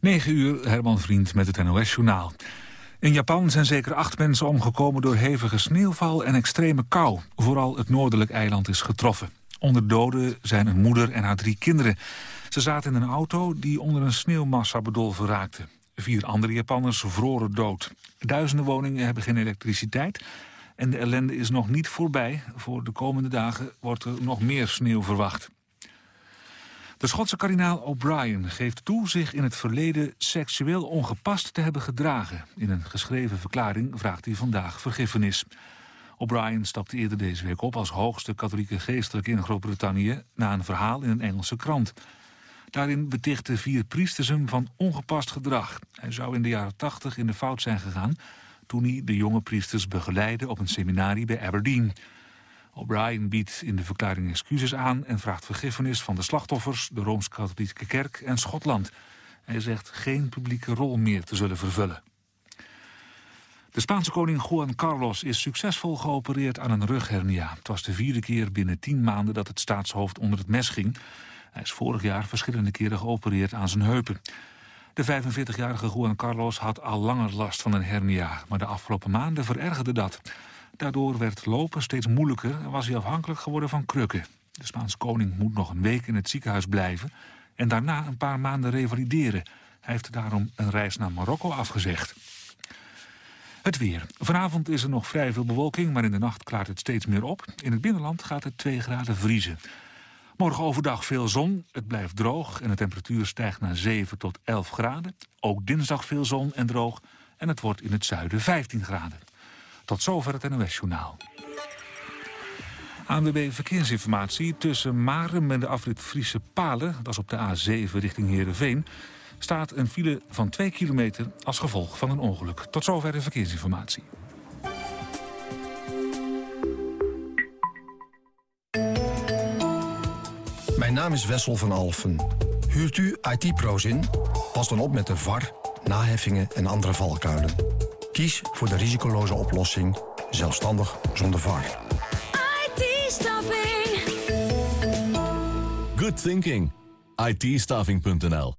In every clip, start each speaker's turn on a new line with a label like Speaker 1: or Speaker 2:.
Speaker 1: 9 uur, Herman Vriend met het NOS-journaal. In Japan zijn zeker acht mensen omgekomen door hevige sneeuwval en extreme kou. Vooral het noordelijk eiland is getroffen. Onder doden zijn een moeder en haar drie kinderen. Ze zaten in een auto die onder een sneeuwmassa bedolven raakte. Vier andere Japanners vroren dood. Duizenden woningen hebben geen elektriciteit... en de ellende is nog niet voorbij. Voor de komende dagen wordt er nog meer sneeuw verwacht. De Schotse kardinaal O'Brien geeft toe zich in het verleden seksueel ongepast te hebben gedragen. In een geschreven verklaring vraagt hij vandaag vergiffenis. O'Brien stapte eerder deze week op als hoogste katholieke geestelijke in Groot-Brittannië... na een verhaal in een Engelse krant. Daarin betichten vier priesters hem van ongepast gedrag. Hij zou in de jaren tachtig in de fout zijn gegaan... toen hij de jonge priesters begeleidde op een seminarie bij Aberdeen... O'Brien biedt in de verklaring excuses aan en vraagt vergiffenis van de slachtoffers, de Rooms-Katholieke Kerk en Schotland. Hij zegt geen publieke rol meer te zullen vervullen. De Spaanse koning Juan Carlos is succesvol geopereerd aan een rughernia. Het was de vierde keer binnen tien maanden dat het staatshoofd onder het mes ging. Hij is vorig jaar verschillende keren geopereerd aan zijn heupen. De 45-jarige Juan Carlos had al langer last van een hernia, maar de afgelopen maanden verergerde dat. Daardoor werd lopen steeds moeilijker en was hij afhankelijk geworden van krukken. De Spaanse koning moet nog een week in het ziekenhuis blijven... en daarna een paar maanden revalideren. Hij heeft daarom een reis naar Marokko afgezegd. Het weer. Vanavond is er nog vrij veel bewolking, maar in de nacht klaart het steeds meer op. In het binnenland gaat het 2 graden vriezen. Morgen overdag veel zon, het blijft droog en de temperatuur stijgt naar 7 tot 11 graden. Ook dinsdag veel zon en droog en het wordt in het zuiden 15 graden. Tot zover het NOS-journaal. ANWB Verkeersinformatie tussen Marem en de afrit Friese Palen... dat is op de A7 richting Heerenveen... staat een file van 2 kilometer als gevolg van een ongeluk. Tot zover de verkeersinformatie.
Speaker 2: Mijn naam is Wessel van Alfen. Huurt u IT-pro's in? Pas dan op met de VAR, naheffingen en andere valkuilen. Kies voor de risicoloze oplossing, zelfstandig zonder VAR.
Speaker 3: IT-staffing.
Speaker 4: Good thinking. it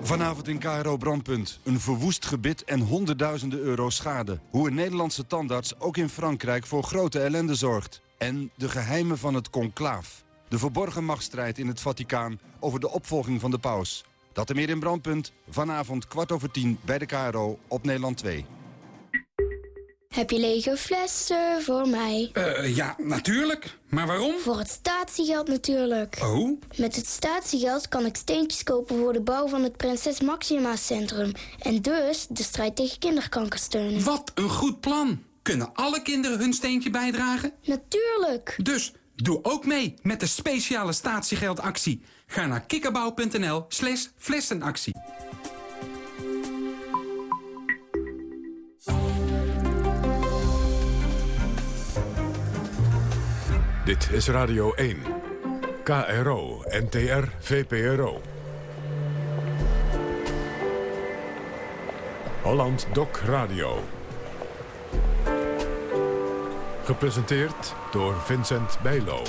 Speaker 5: Vanavond in KRO Brandpunt. Een verwoest gebit en honderdduizenden euro schade. Hoe een Nederlandse tandarts ook in Frankrijk voor grote ellende zorgt. En de geheimen van het conclaaf. De verborgen machtsstrijd in het Vaticaan over de opvolging van de paus. Dat er meer in Brandpunt. Vanavond kwart over tien bij de KRO op Nederland 2.
Speaker 6: Heb je lege flessen voor mij?
Speaker 7: Uh, ja, natuurlijk. Maar waarom?
Speaker 6: Voor het statiegeld natuurlijk.
Speaker 7: Oh?
Speaker 6: Met het statiegeld kan ik steentjes kopen voor de bouw van het Prinses Maxima Centrum. En dus de strijd tegen kinderkanker steunen.
Speaker 7: Wat een goed plan. Kunnen alle kinderen hun steentje bijdragen?
Speaker 6: Natuurlijk.
Speaker 7: Dus doe ook mee met de speciale statiegeldactie. Ga naar kikkerbouw.nl slash flessenactie.
Speaker 8: Dit is Radio 1. KRO, NTR, VPRO. Holland Doc Radio. Gepresenteerd door Vincent Bijlo.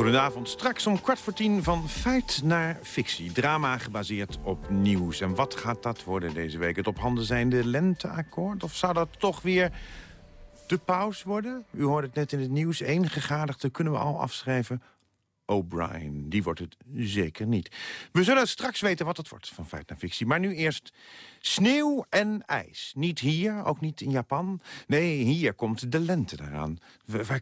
Speaker 9: Goedenavond. Straks om kwart voor tien van feit naar fictie. Drama gebaseerd op nieuws. En wat gaat dat worden deze week? Het op handen zijnde lenteakkoord? Of zou dat toch weer de paus worden? U hoorde het net in het nieuws. Eén gegadigde kunnen we al afschrijven. O'Brien. Die wordt het zeker niet. We zullen straks weten wat het wordt van feit naar fictie. Maar nu eerst sneeuw en ijs. Niet hier, ook niet in Japan. Nee, hier komt de lente eraan.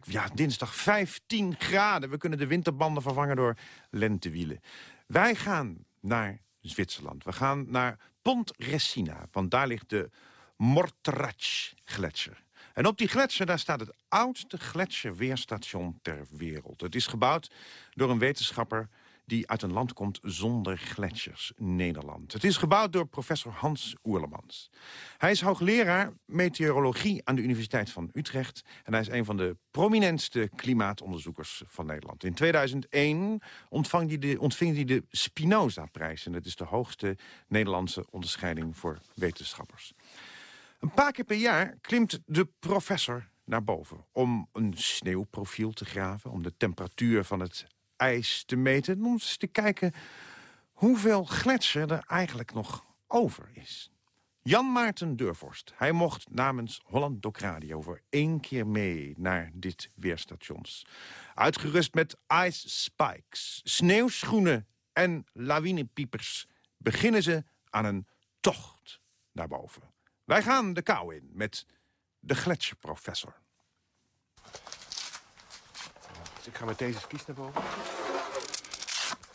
Speaker 9: Ja, dinsdag 15 graden. We kunnen de winterbanden vervangen door lentewielen. Wij gaan naar Zwitserland. We gaan naar Pont Resina, want daar ligt de Morteratsch-gletsjer. En op die gletsjer daar staat het oudste gletsjerweerstation ter wereld. Het is gebouwd door een wetenschapper die uit een land komt zonder gletsjers, Nederland. Het is gebouwd door professor Hans Oerlemans. Hij is hoogleraar meteorologie aan de Universiteit van Utrecht... en hij is een van de prominentste klimaatonderzoekers van Nederland. In 2001 ontving hij de, ontving hij de Spinoza-prijs... en dat is de hoogste Nederlandse onderscheiding voor wetenschappers. Een paar keer per jaar klimt de professor naar boven... om een sneeuwprofiel te graven, om de temperatuur van het ijs te meten... om eens te kijken hoeveel gletsjer er eigenlijk nog over is. Jan Maarten Deurvorst, hij mocht namens Holland Doc Radio... voor één keer mee naar dit weerstations. Uitgerust met ice spikes, sneeuwschoenen en lawinepiepers... beginnen ze aan een tocht naar boven. Wij gaan de kou in met de gletsjerprofessor.
Speaker 3: Dus ik ga met deze skis naar boven. Ik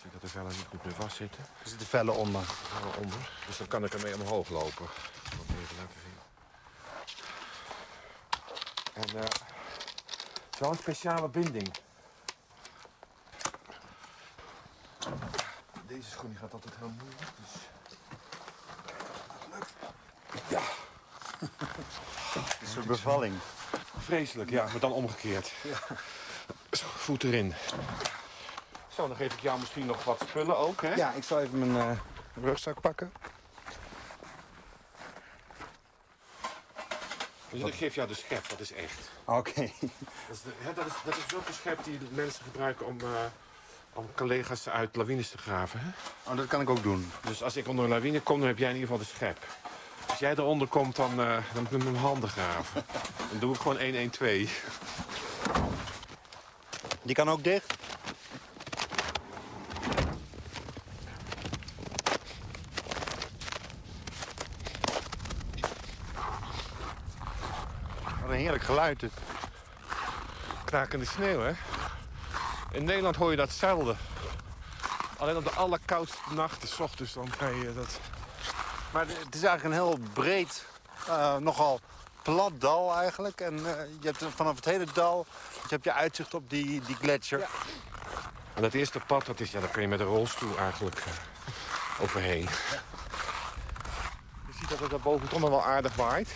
Speaker 3: zie dat de vellen niet goed meer vastzitten.
Speaker 10: Er zitten vellen onder.
Speaker 3: Vellen onder. Dus dan kan ik ermee omhoog lopen. Ik even laten zien. En eh het is wel een speciale binding. Deze schoen die gaat altijd heel moeilijk. Dus... Ja.
Speaker 10: Het is een bevalling.
Speaker 3: Vreselijk, ja, maar dan omgekeerd. Zo, voet erin. Zo, dan geef ik jou misschien nog wat spullen ook, hè?
Speaker 10: Ja, ik zal even mijn eh, rugzak pakken.
Speaker 3: Dus ik geef jou de schep, dat is echt.
Speaker 10: Oké.
Speaker 3: Dat is, de, hè, dat is, dat is ook een schep die mensen gebruiken om, eh, om collega's uit lawines te graven. Hè?
Speaker 10: Oh, dat kan ik ook doen.
Speaker 3: Dus als ik onder een lawine kom, dan heb jij in ieder geval de schep. Als jij eronder komt, dan, eh, dan moet ik mijn handen graven. Dan doe ik gewoon 1-1-2.
Speaker 10: Die kan ook dicht? Wat een heerlijk geluid. dit.
Speaker 3: Krakende sneeuw, hè? In Nederland hoor je dat zelden. Alleen op de allerkoudste nachten, s ochtends, dan kan je dat...
Speaker 10: Maar het is eigenlijk een heel breed, eh, nogal plat dal eigenlijk. En eh, je hebt vanaf het hele dal je hebt je uitzicht op die, die gletsjer.
Speaker 3: En dat eerste pad, dat is, ja, daar kun je met een rolstoel eigenlijk eh, overheen. Je ziet dat het daar boven toch nog wel aardig waait.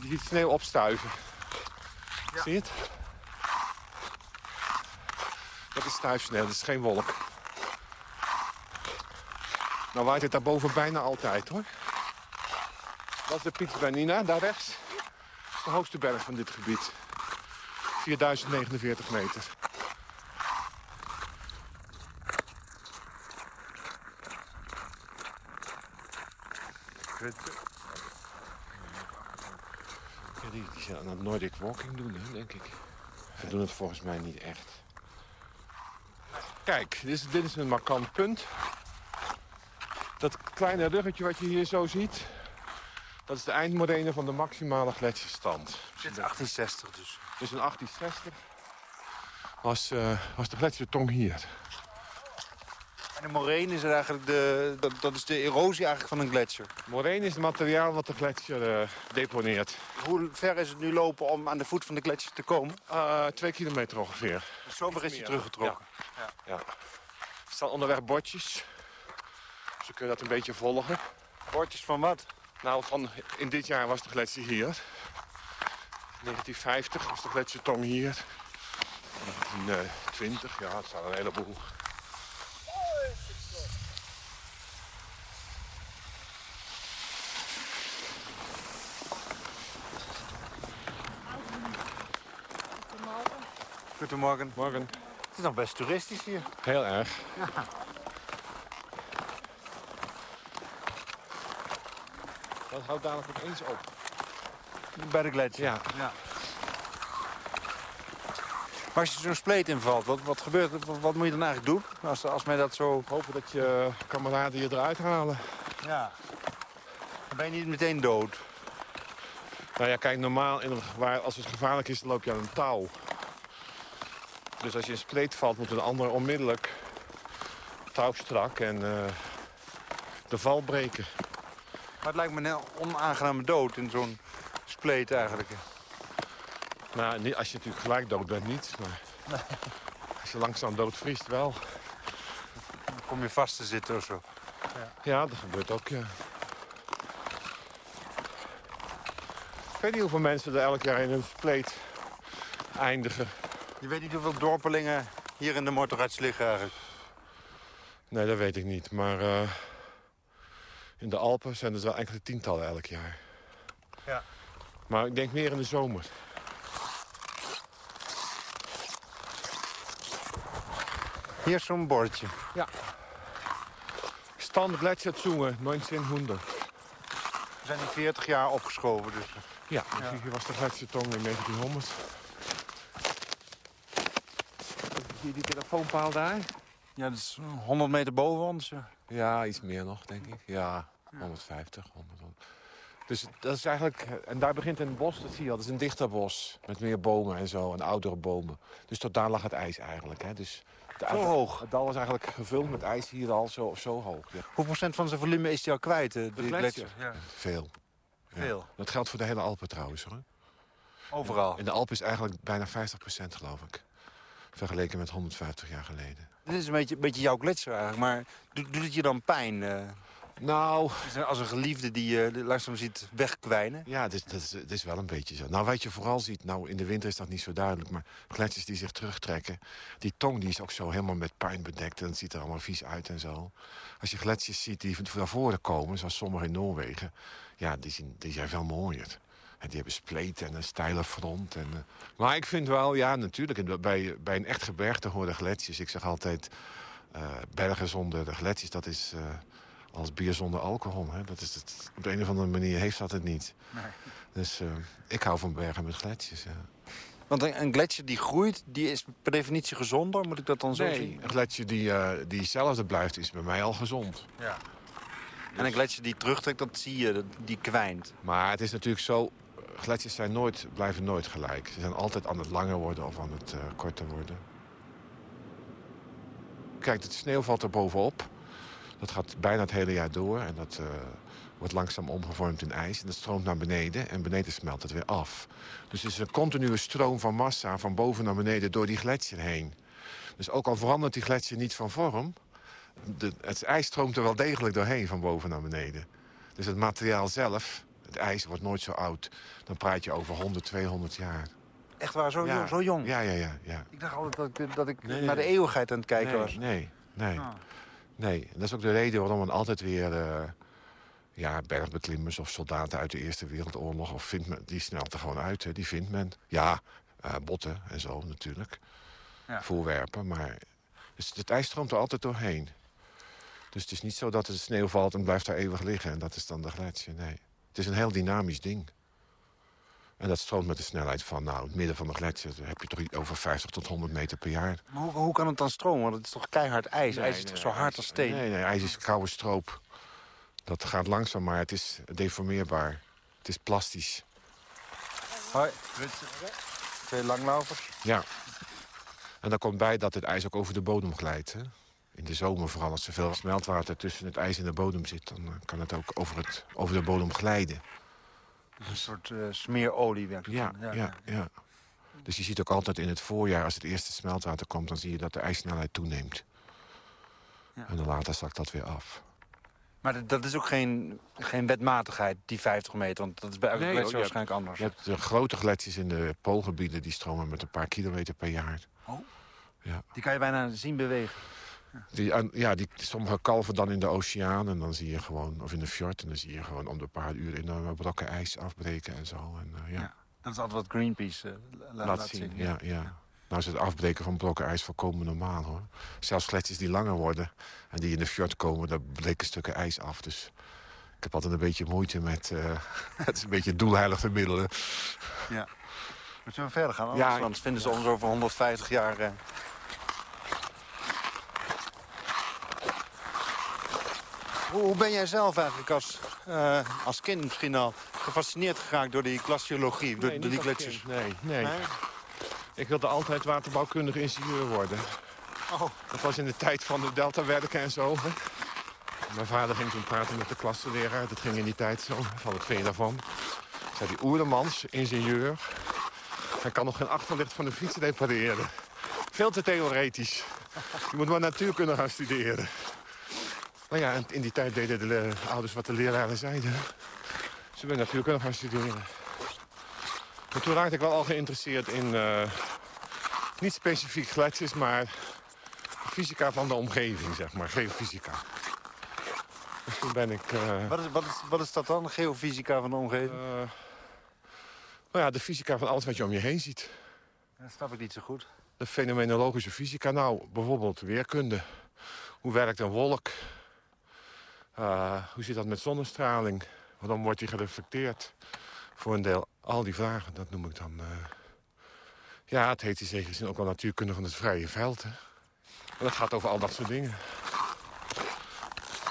Speaker 3: Je ziet sneeuw opstuiven. Zie je het? Dat is stuifsneeuw, dat is geen wolk. Nou waait het daarboven bijna altijd, hoor. Dat is de Piet Bernina, daar rechts. De hoogste berg van dit gebied. 4049 meter. Die, die zijn aan het Nordic Walking doen, hè, denk ik. Ze doen het volgens mij niet echt. Kijk, dit is, dit is een markant punt. Kleine ruggetje wat je hier zo ziet... dat is de eindmoderne van de maximale gletsjerstand.
Speaker 10: Dit is 1860 dus.
Speaker 3: Dus in 1860 was, eh, was de gletsjertong hier.
Speaker 10: En de moreen is eigenlijk de, dat, dat is de erosie eigenlijk van een gletsjer.
Speaker 3: Moreen is het materiaal wat de gletsjer eh, deponeert.
Speaker 10: Hoe ver is het nu lopen om aan de voet van de gletsjer te komen?
Speaker 3: Eh, twee kilometer ongeveer.
Speaker 10: Zo ver is hij teruggetrokken.
Speaker 3: Ja. ja. Er staan onderweg bordjes. Dus we kunnen dat een beetje volgen.
Speaker 10: Bordjes van wat?
Speaker 3: Nou, van, in dit jaar was de gletsjer hier. 1950 was de gletsjertong hier. 1920, ja, het zijn een heleboel.
Speaker 10: Goedemorgen.
Speaker 3: Morgen.
Speaker 10: Het is nog best toeristisch hier.
Speaker 3: Heel erg.
Speaker 10: Ja.
Speaker 3: Dat houdt dadelijk ook eens op.
Speaker 10: Bij de gletsjer?
Speaker 3: Ja.
Speaker 10: ja. Maar als je zo'n spleet invalt, wat, wat gebeurt er? Wat, wat moet je dan eigenlijk doen? Als, als mij dat zo...
Speaker 3: Hopen dat je kameraden je eruit halen.
Speaker 10: Ja. Dan ben je niet meteen dood.
Speaker 3: Nou ja, kijk, normaal in gevaar, als het gevaarlijk is, dan loop je aan een touw. Dus als je in spleet valt, moet een ander onmiddellijk touwstrak en eh, de val breken.
Speaker 10: Maar het lijkt me een onaangename dood in zo'n spleet eigenlijk.
Speaker 3: Nou, als je natuurlijk gelijk dood bent, niet. Maar als je langzaam doodvriest, wel.
Speaker 10: Dan kom je vast te zitten of zo.
Speaker 3: Ja, dat gebeurt ook, ja. Ik weet niet hoeveel mensen er elk jaar in een spleet eindigen.
Speaker 10: Je weet niet hoeveel dorpelingen hier in de motorrads liggen eigenlijk.
Speaker 3: Nee, dat weet ik niet. Maar eh, in de Alpen zijn er wel enkele tientallen elk jaar.
Speaker 10: Ja.
Speaker 3: Maar ik denk meer in de zomer.
Speaker 10: Hier is zo'n bordje.
Speaker 3: Ja. Stand Gletscherzunge, 1900.
Speaker 10: We zijn die 40 jaar opgeschoven. Dus.
Speaker 3: Ja, hier was de Gletschertong in 1900. Zie je die telefoonpaal daar?
Speaker 10: Ja, dat is 100 meter boven ons. ja.
Speaker 3: Ja, iets meer nog, denk ik. Ja, 150, 100. Dus dat is eigenlijk... En daar begint een bos, dat zie je al. Dat is een dichter bos. Met meer bomen en zo, en oudere bomen. Dus tot daar lag het ijs eigenlijk. Hè. Dus de,
Speaker 10: Zo hoog?
Speaker 3: Het dal was eigenlijk gevuld met ijs hier al zo, zo hoog. Ja.
Speaker 10: Hoeveel procent van zijn volume is die al kwijt? eh, die
Speaker 3: gletsjer?
Speaker 10: gletsjer? Ja.
Speaker 3: Veel. Ja.
Speaker 10: Veel?
Speaker 3: Dat geldt voor de hele Alpen trouwens. Hoor.
Speaker 10: Overal?
Speaker 3: In de Alpen is eigenlijk bijna 50% geloof ik. Vergeleken met 150 jaar geleden.
Speaker 10: Dit is een beetje, een beetje jouw gletsjer eigenlijk. Maar doet, doet het je dan pijn? eh?
Speaker 3: Nou...
Speaker 10: Als een geliefde die je langzaam ziet wegkwijnen?
Speaker 3: Ja, het is, dat is, is wel een beetje zo. Nou, wat je vooral ziet, nou in de winter is dat niet zo duidelijk... maar gletsjers die zich terugtrekken, die tong die is ook zo helemaal met puin bedekt... en het ziet er allemaal vies uit en zo. Als je gletsjers ziet die naar voren komen, zoals sommige in Noorwegen... ja, die, zien, die zijn veel mooier. En die hebben spleten en een steile front. En, eh, Maar ik vind wel, ja, natuurlijk, bij, bij een echt gebergte horen gletsjers... ik zeg altijd, eh, bergen zonder de gletsjers, dat is... eh, als bier zonder alcohol. Hè? Dat is het, op de een of andere manier heeft dat het niet. Dus eh, ik hou van bergen met gletsjers. Ja.
Speaker 10: Want een, een gletsjer die groeit, die is per definitie gezonder. Moet ik dat dan zo
Speaker 3: Nee,
Speaker 10: zien?
Speaker 3: een gletsjer die, eh, die hetzelfde blijft, is bij mij al gezond.
Speaker 10: Ja. En een gletsjer die terugtrekt, dat zie je, dat- die kwijnt.
Speaker 3: Maar het is natuurlijk zo, gletsjers zijn nooit, blijven nooit gelijk. Ze zijn altijd aan het langer worden of aan het eh, korter worden. Kijk, de sneeuw valt er bovenop. Dat gaat bijna het hele jaar door en dat eh, wordt langzaam omgevormd in ijs. En dat stroomt naar beneden en beneden smelt het weer af. Dus het is een continue stroom van massa van boven naar beneden door die gletsjer heen. Dus ook al verandert die gletsjer niet van vorm... De, het ijs stroomt er wel degelijk doorheen van boven naar beneden. Dus het materiaal zelf, het ijs, wordt nooit zo oud. Dan praat je over 100, 200 jaar.
Speaker 10: Echt waar, zo,
Speaker 3: Ja.
Speaker 10: jong, zo jong?
Speaker 3: Ja, ja, ja. ja.
Speaker 10: Ik dacht altijd dat ik, dat ik
Speaker 3: Nee,
Speaker 10: naar de eeuwigheid aan het kijken
Speaker 3: nee,
Speaker 10: was.
Speaker 3: Nee, nee.
Speaker 10: Ah.
Speaker 3: nee. En dat is ook de reden waarom men altijd weer... eh, ja, bergbeklimmers of soldaten uit de Eerste Wereldoorlog... Of vindt men, die snelt er gewoon uit, hè. die vindt men. Ja, eh, botten en zo natuurlijk.
Speaker 10: Ja.
Speaker 3: Voorwerpen, maar... Dus het ijs stroomt er altijd doorheen. Dus het is niet zo dat er sneeuw valt en blijft daar eeuwig liggen. En dat is dan de gletsjer, nee. Het is een heel dynamisch ding. En dat stroomt met de snelheid van, nou, het midden van de gletsjer... heb je toch iets over 50 tot 100 meter per jaar.
Speaker 10: Maar hoe, hoe kan het dan stromen? Want het is toch keihard ijs?
Speaker 3: Nee,
Speaker 10: ijs is
Speaker 3: nee,
Speaker 10: toch zo hard
Speaker 3: ijs-
Speaker 10: als steen?
Speaker 3: Nee, nee, ijs is koude stroop. Dat gaat langzaam, maar het is deformeerbaar. Het is plastisch.
Speaker 10: Hoi, twee langlaufers.
Speaker 3: Ja. En dan komt bij dat het ijs ook over de bodem glijdt. Hè? In de zomer, vooral als er veel smeltwater tussen het ijs en de bodem zit... dan eh, kan het ook over, het, over de bodem glijden.
Speaker 10: Dus een soort eh, smeerolie werkt
Speaker 3: Ja, ja, ja, Dus je ziet ook altijd in het voorjaar, als het eerste smeltwater komt... dan zie je dat de ijssnelheid toeneemt.
Speaker 10: Ja.
Speaker 3: En dan later zakt dat weer af.
Speaker 10: Maar dat, is ook geen, geen wetmatigheid, die 50 meter. Want dat is bij elke
Speaker 3: Nee,
Speaker 10: gletsjer
Speaker 3: je
Speaker 10: waarschijnlijk anders.
Speaker 3: Je hebt de grote gletsjers in de poolgebieden... die stromen met een paar kilometer per jaar.
Speaker 10: Oh.
Speaker 3: Ja.
Speaker 10: Die kan je bijna zien bewegen.
Speaker 3: Die, ja, die, sommige kalven dan in de oceaan en dan zie je gewoon, of in de fjord, en dan zie je gewoon om de paar uur enorme brokken ijs afbreken en zo. En, eh, ja.
Speaker 10: Ja. Dat is altijd wat Greenpeace eh, la-
Speaker 3: laat,
Speaker 10: laat,
Speaker 3: zien.
Speaker 10: zien.
Speaker 3: Ja, ja. Nou is het afbreken van brokken ijs volkomen normaal hoor. Zelfs gletsjers die langer worden en die in de fjord komen, daar breken stukken ijs af. Dus ik heb altijd een beetje moeite met, eh, het is een beetje doelheilig te middelen.
Speaker 10: Ja. Moeten we verder gaan?
Speaker 3: Ja,
Speaker 10: Anders, vinden ze ons over 150 jaar... Hoe, ben jij zelf eigenlijk als, eh, als kind misschien al gefascineerd geraakt door die glaciologie, door,
Speaker 3: Nee,
Speaker 10: door die gletsjers?
Speaker 3: Nee, nee. Ik wilde altijd waterbouwkundig ingenieur worden.
Speaker 10: Oh.
Speaker 3: Dat was in de tijd van de deltawerken en zo. Hè. Mijn vader ging toen praten met de klassenleraar. Dat ging in die tijd zo. Van vind je daarvan? Zei die Oerlemans, ingenieur. Hij kan nog geen achterlicht van de fiets repareren. Veel te theoretisch. Je moet maar natuurkunde gaan studeren. Nou ja, in die tijd deden de ouders wat de leraren zeiden. Ze ben natuurkunde gaan studeren. Maar toen raakte ik wel al geïnteresseerd in... eh, niet specifiek gletsjers, maar fysica van de omgeving, zeg maar. Geofysica. Dus toen ben ik... eh,
Speaker 10: Wat, is, wat, is, wat is dat dan, geofysica van de omgeving?
Speaker 3: eh, nou ja, de fysica van alles wat je om je heen ziet.
Speaker 10: dat snap ik niet zo goed.
Speaker 3: De fenomenologische fysica. Nou, bijvoorbeeld weerkunde. Hoe werkt een wolk? Uh, hoe zit dat met zonnestraling? Waarom wordt die gereflecteerd? Voor een deel al die vragen, dat noem ik dan... Uh... Ja, het heet in zekere zin ook wel natuurkunde van het vrije veld. Hè? En dat gaat over al dat soort dingen.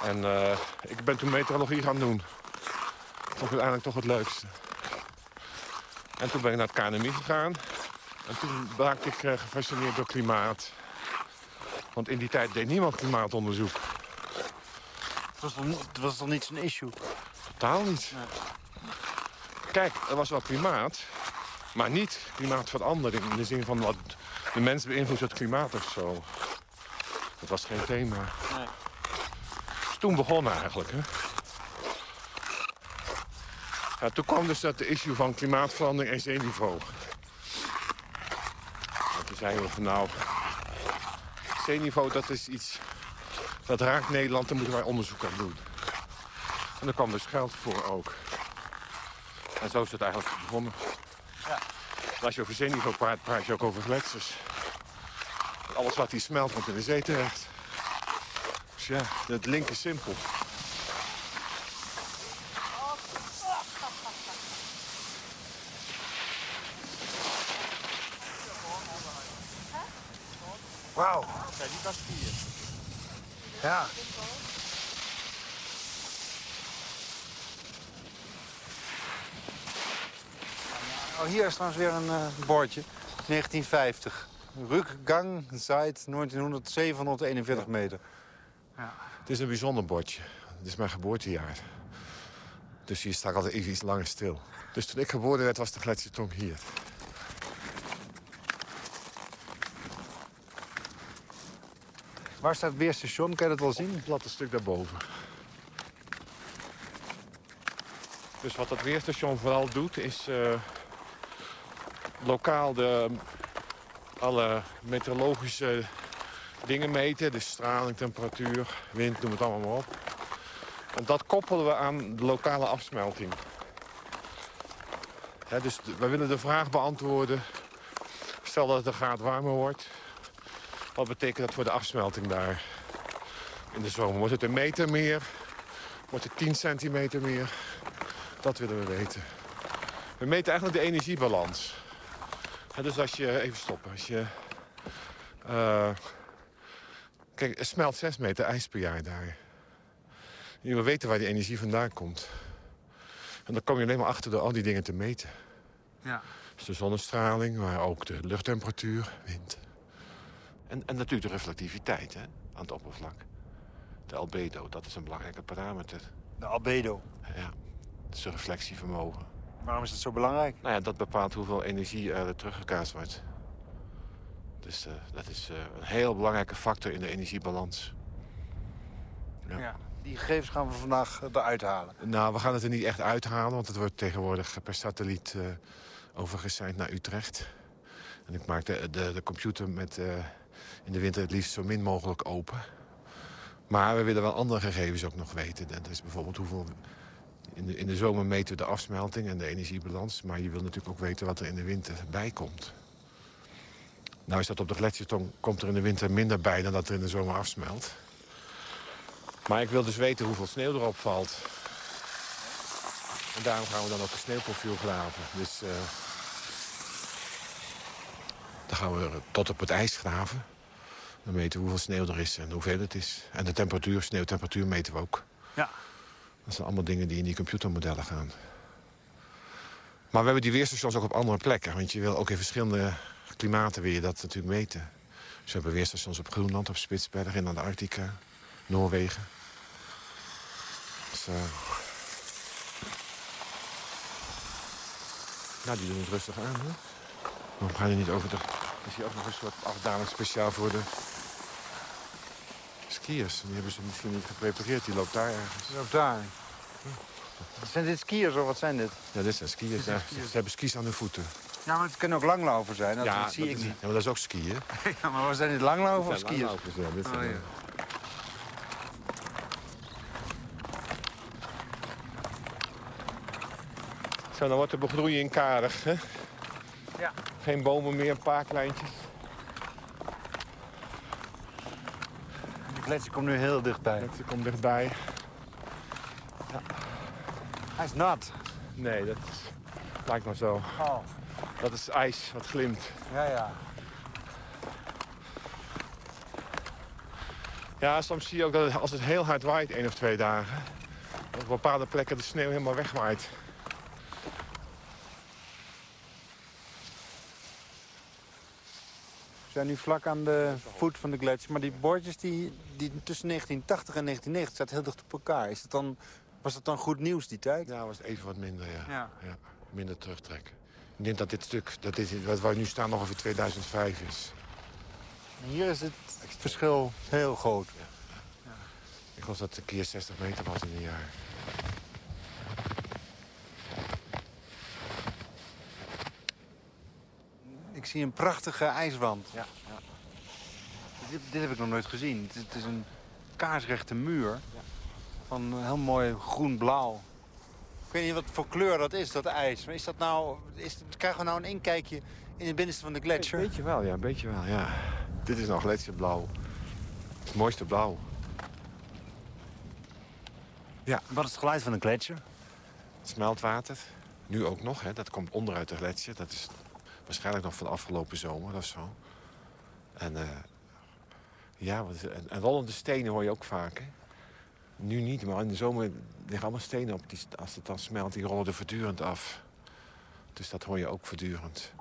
Speaker 3: En uh, ik ben toen meteorologie gaan doen. Vond ik uiteindelijk toch het leukste. En toen ben ik naar het KNMI gegaan. En toen raakte ik uh, gefascineerd door klimaat. Want in die tijd deed niemand klimaatonderzoek.
Speaker 10: Het was toch, het was toch niet zo'n issue?
Speaker 3: Totaal niet. Nee. Kijk, er was wel klimaat. Maar niet klimaatverandering in de zin van wat de mens beïnvloedt het klimaat of zo. Dat was geen thema. Nee. Dus toen begon eigenlijk, hè. Ja, toen kwam dus dat de issue van klimaatverandering en zeeniveau. En toen zeiden we van nou, zeeniveau dat is iets dat raakt Nederland, daar moeten wij onderzoek aan doen. En daar kwam dus geld voor ook. En zo is het eigenlijk begonnen. Ja. als je over zeeniveau praat, praat je ook over gletsers. Alles wat hier smelt, komt in de zee terecht. Dus ja, het link is simpel. Hier
Speaker 10: is trouwens weer een uh, bordje. 1950. Rückgang seit 1900, 741 meter.
Speaker 3: Ja. Het is een bijzonder bordje. Het is mijn geboortejaar. Dus hier sta ik altijd even iets langer stil. Dus toen ik geboren werd, was de gletsjertong hier.
Speaker 10: Waar staat het weerstation? Kan je dat wel zien?
Speaker 3: Het platte stuk daarboven. Dus wat dat weerstation vooral doet, is uh, lokaal de, alle meteorologische dingen meten. Dus straling, temperatuur, wind, noem het allemaal maar op. En dat koppelen we aan de lokale afsmelting. dus we willen de vraag beantwoorden. Stel dat het een graad warmer wordt. Wat betekent dat voor de afsmelting daar in de zomer? Wordt het een meter meer? Wordt het 10 centimeter meer? Dat willen we weten. We meten eigenlijk de energiebalans. Dus als je... Even stoppen. Als je... Uh, kijk, er smelt 6 meter ijs per jaar daar. Je wil weten waar die energie vandaan komt. En dan kom je alleen maar achter door al die dingen te meten.
Speaker 10: Ja.
Speaker 3: Dus de zonnestraling, maar ook de luchttemperatuur, wind. En, en natuurlijk de reflectiviteit hè, aan het oppervlak. De albedo, dat is een belangrijke parameter.
Speaker 10: De albedo?
Speaker 3: Ja, dat is een reflectievermogen.
Speaker 10: Waarom is dat zo belangrijk?
Speaker 3: Nou ja, dat bepaalt hoeveel energie er teruggekaast wordt. Dus uh, dat is uh, een heel belangrijke factor in de energiebalans.
Speaker 10: Ja. ja. die gegevens gaan we vandaag eh, eruit halen.
Speaker 3: Nou, we gaan het er niet echt uithalen, want het wordt tegenwoordig per satelliet uh, naar Utrecht. En ik maak de, de, de computer met in de winter het liefst zo min mogelijk open. Maar we willen wel andere gegevens ook nog weten. Dat is bijvoorbeeld hoeveel... In de, in de zomer meten we de afsmelting en de energiebalans. Maar je wil natuurlijk ook weten wat er in de winter bij komt. Nou is dat op de gletsjertong komt er in de winter minder bij dan dat er in de zomer afsmelt. Maar ik wil dus weten hoeveel sneeuw erop valt. En daarom gaan we dan ook een sneeuwprofiel graven. Dus uh, dan gaan we tot op het ijs graven. Dan meten we hoeveel sneeuw er is en hoeveel het is. En de temperatuur, sneeuwtemperatuur meten we ook. Dat zijn allemaal dingen die in die computermodellen gaan. Maar we hebben die weerstations ook op andere plekken. Want je wil ook in verschillende klimaten je dat natuurlijk meten. Dus we hebben weerstations op Groenland, op Spitsbergen, in Antarctica, Noorwegen. Dus. Nou, die doen het rustig aan, hè? Waarom gaan die niet over de... Is hier ook nog een soort afdaling speciaal voor de skiers. Die hebben ze misschien niet geprepareerd. Die loopt daar ergens.
Speaker 10: Die loopt daar. Zijn dit skiers of wat zijn dit?
Speaker 3: Ja, dit zijn skiers. Ja. Ze hebben skis aan hun voeten.
Speaker 10: Ja, maar het kunnen ook langlopen zijn. Dat,
Speaker 3: ja,
Speaker 10: zie ik niet. Ja,
Speaker 3: maar dat is ook skiën.
Speaker 10: ja, maar wat zijn dit langlopen of skiers?
Speaker 3: Langlopen, ja. Dit zijn
Speaker 10: oh, ja.
Speaker 3: Zo, dan wordt de begroeiing karig, hè?
Speaker 10: Ja.
Speaker 3: Geen bomen meer, een paar kleintjes.
Speaker 10: De gletsjer komt nu heel dichtbij.
Speaker 3: De gletsjer komt dichtbij.
Speaker 10: Hij is nat.
Speaker 3: Nee, dat is, lijkt maar zo.
Speaker 10: Oh.
Speaker 3: Dat is ijs wat glimt.
Speaker 10: Ja, ja.
Speaker 3: Ja, soms zie je ook dat het- als het heel hard waait, één of twee dagen... op bepaalde plekken de sneeuw helemaal wegwaait.
Speaker 10: We zijn nu vlak aan de voet van de gletsjer. Maar die bordjes die, die tussen 1980 en 1990 staat heel dicht op elkaar. Is dat dan, was dat dan goed nieuws die tijd?
Speaker 3: Ja, was het even wat minder, ja.
Speaker 10: Ja.
Speaker 3: ja minder terugtrekken. Ik denk dat dit stuk, dat dit, wat waar we nu staan, nog ongeveer 2005 is.
Speaker 10: En hier is het verschil heel groot.
Speaker 3: Ik geloof dat het een keer 60 meter was in een jaar.
Speaker 10: Ik zie een prachtige ijswand. Ja, Dit, dit heb ik nog nooit gezien. Het, is- het is een kaarsrechte muur van een heel mooi groen-blauw. Ik weet niet wat voor kleur dat is, dat ijs. Maar is dat nou, is, krijgen we nou een inkijkje in het binnenste van de gletsjer?
Speaker 3: Weet je wel, ja, een beetje wel, ja. Dit is nog gletsjerblauw. Het mooiste blauw. Ja.
Speaker 10: Wat is het geluid van een gletsjer?
Speaker 3: Smeltwater. Nu ook nog, hè. Dat komt onderuit de gletsjer. Dat is waarschijnlijk nog van afgelopen zomer of zo. En, eh, ja, wat en, en rollende stenen hoor je ook vaak, hè. Nu niet, maar in de zomer liggen allemaal stenen op. Die, als het dan smelt, die rollen er voortdurend af. Dus dat hoor je ook voortdurend.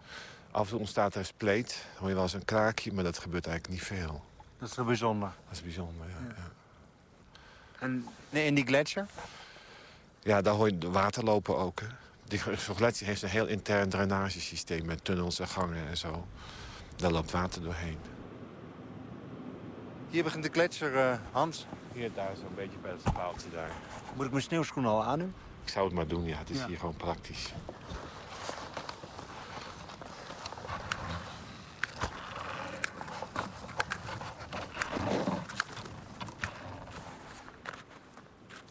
Speaker 3: Af en toe ontstaat er spleet. Dan hoor je wel eens een kraakje, maar dat gebeurt eigenlijk niet veel.
Speaker 10: Dat is heel bijzonder.
Speaker 3: Dat is bijzonder, ja. ja.
Speaker 10: En nee, in die gletsjer?
Speaker 3: Ja, daar hoor je de water lopen ook. Hè. Die gletsjer heeft een heel intern drainagesysteem... met tunnels en gangen en zo. Daar loopt water doorheen.
Speaker 10: Hier begint de gletsjer, eh, Hans.
Speaker 3: Hier, daar zo'n beetje bij het paaltje daar.
Speaker 10: Moet ik mijn sneeuwschoenen al aan doen?
Speaker 3: Ik zou het maar doen, ja. Het is
Speaker 10: Ja.
Speaker 3: hier gewoon praktisch.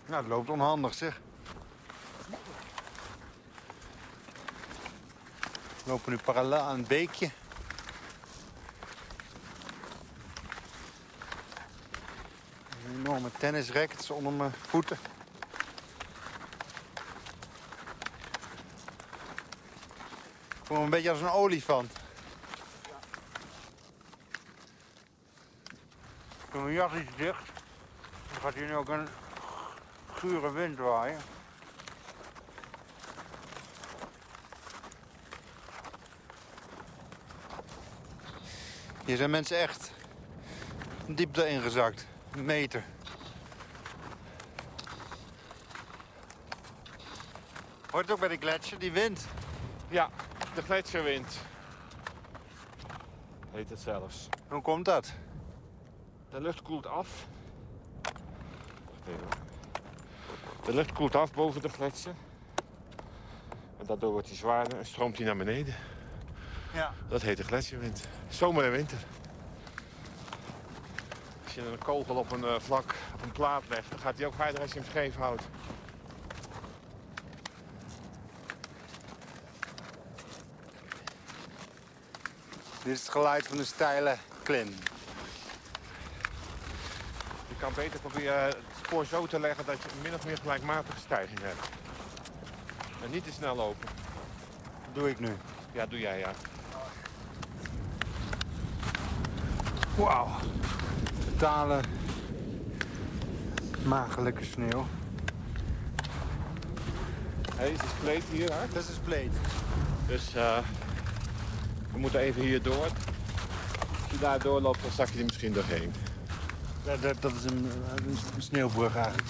Speaker 10: Nou, het loopt onhandig, zeg. We lopen nu parallel aan een beekje. Een enorme tennisrackets onder mijn voeten. Ik voel me een beetje als een olifant. Doe mijn jas iets dicht. Dan gaat hier nu ook een gure wind waaien. Hier zijn mensen echt diep erin gezakt. Een meter. Hoort ook bij de gletsjer, die wind?
Speaker 3: Ja, de gletsjerwind. Heet het zelfs.
Speaker 10: Hoe komt dat?
Speaker 3: De lucht koelt af. Wacht even. De lucht koelt af boven de gletsjer. En daardoor wordt hij zwaarder en stroomt hij naar beneden.
Speaker 10: Ja.
Speaker 3: Dat heet de gletsjerwind. Zomer en winter. Als je een kogel op een eh, vlak, op een plaat legt, dan gaat hij ook harder als je hem scheef houdt.
Speaker 10: Dit is het geluid van een steile klim.
Speaker 3: Je kan beter proberen het spoor zo te leggen dat je een min of meer gelijkmatige stijging hebt. En niet te snel lopen.
Speaker 10: Dat doe ik nu.
Speaker 3: Ja, doe jij, ja.
Speaker 10: Wauw. Totale magelijke sneeuw.
Speaker 3: Hé, is spleet hier, hè?
Speaker 10: Dat is een spleet.
Speaker 3: Dus eh, we moeten even hier door. Als je daar doorloopt, dan zak je er misschien doorheen.
Speaker 10: Dat, dat, dat is een, een, een sneeuwbrug eigenlijk.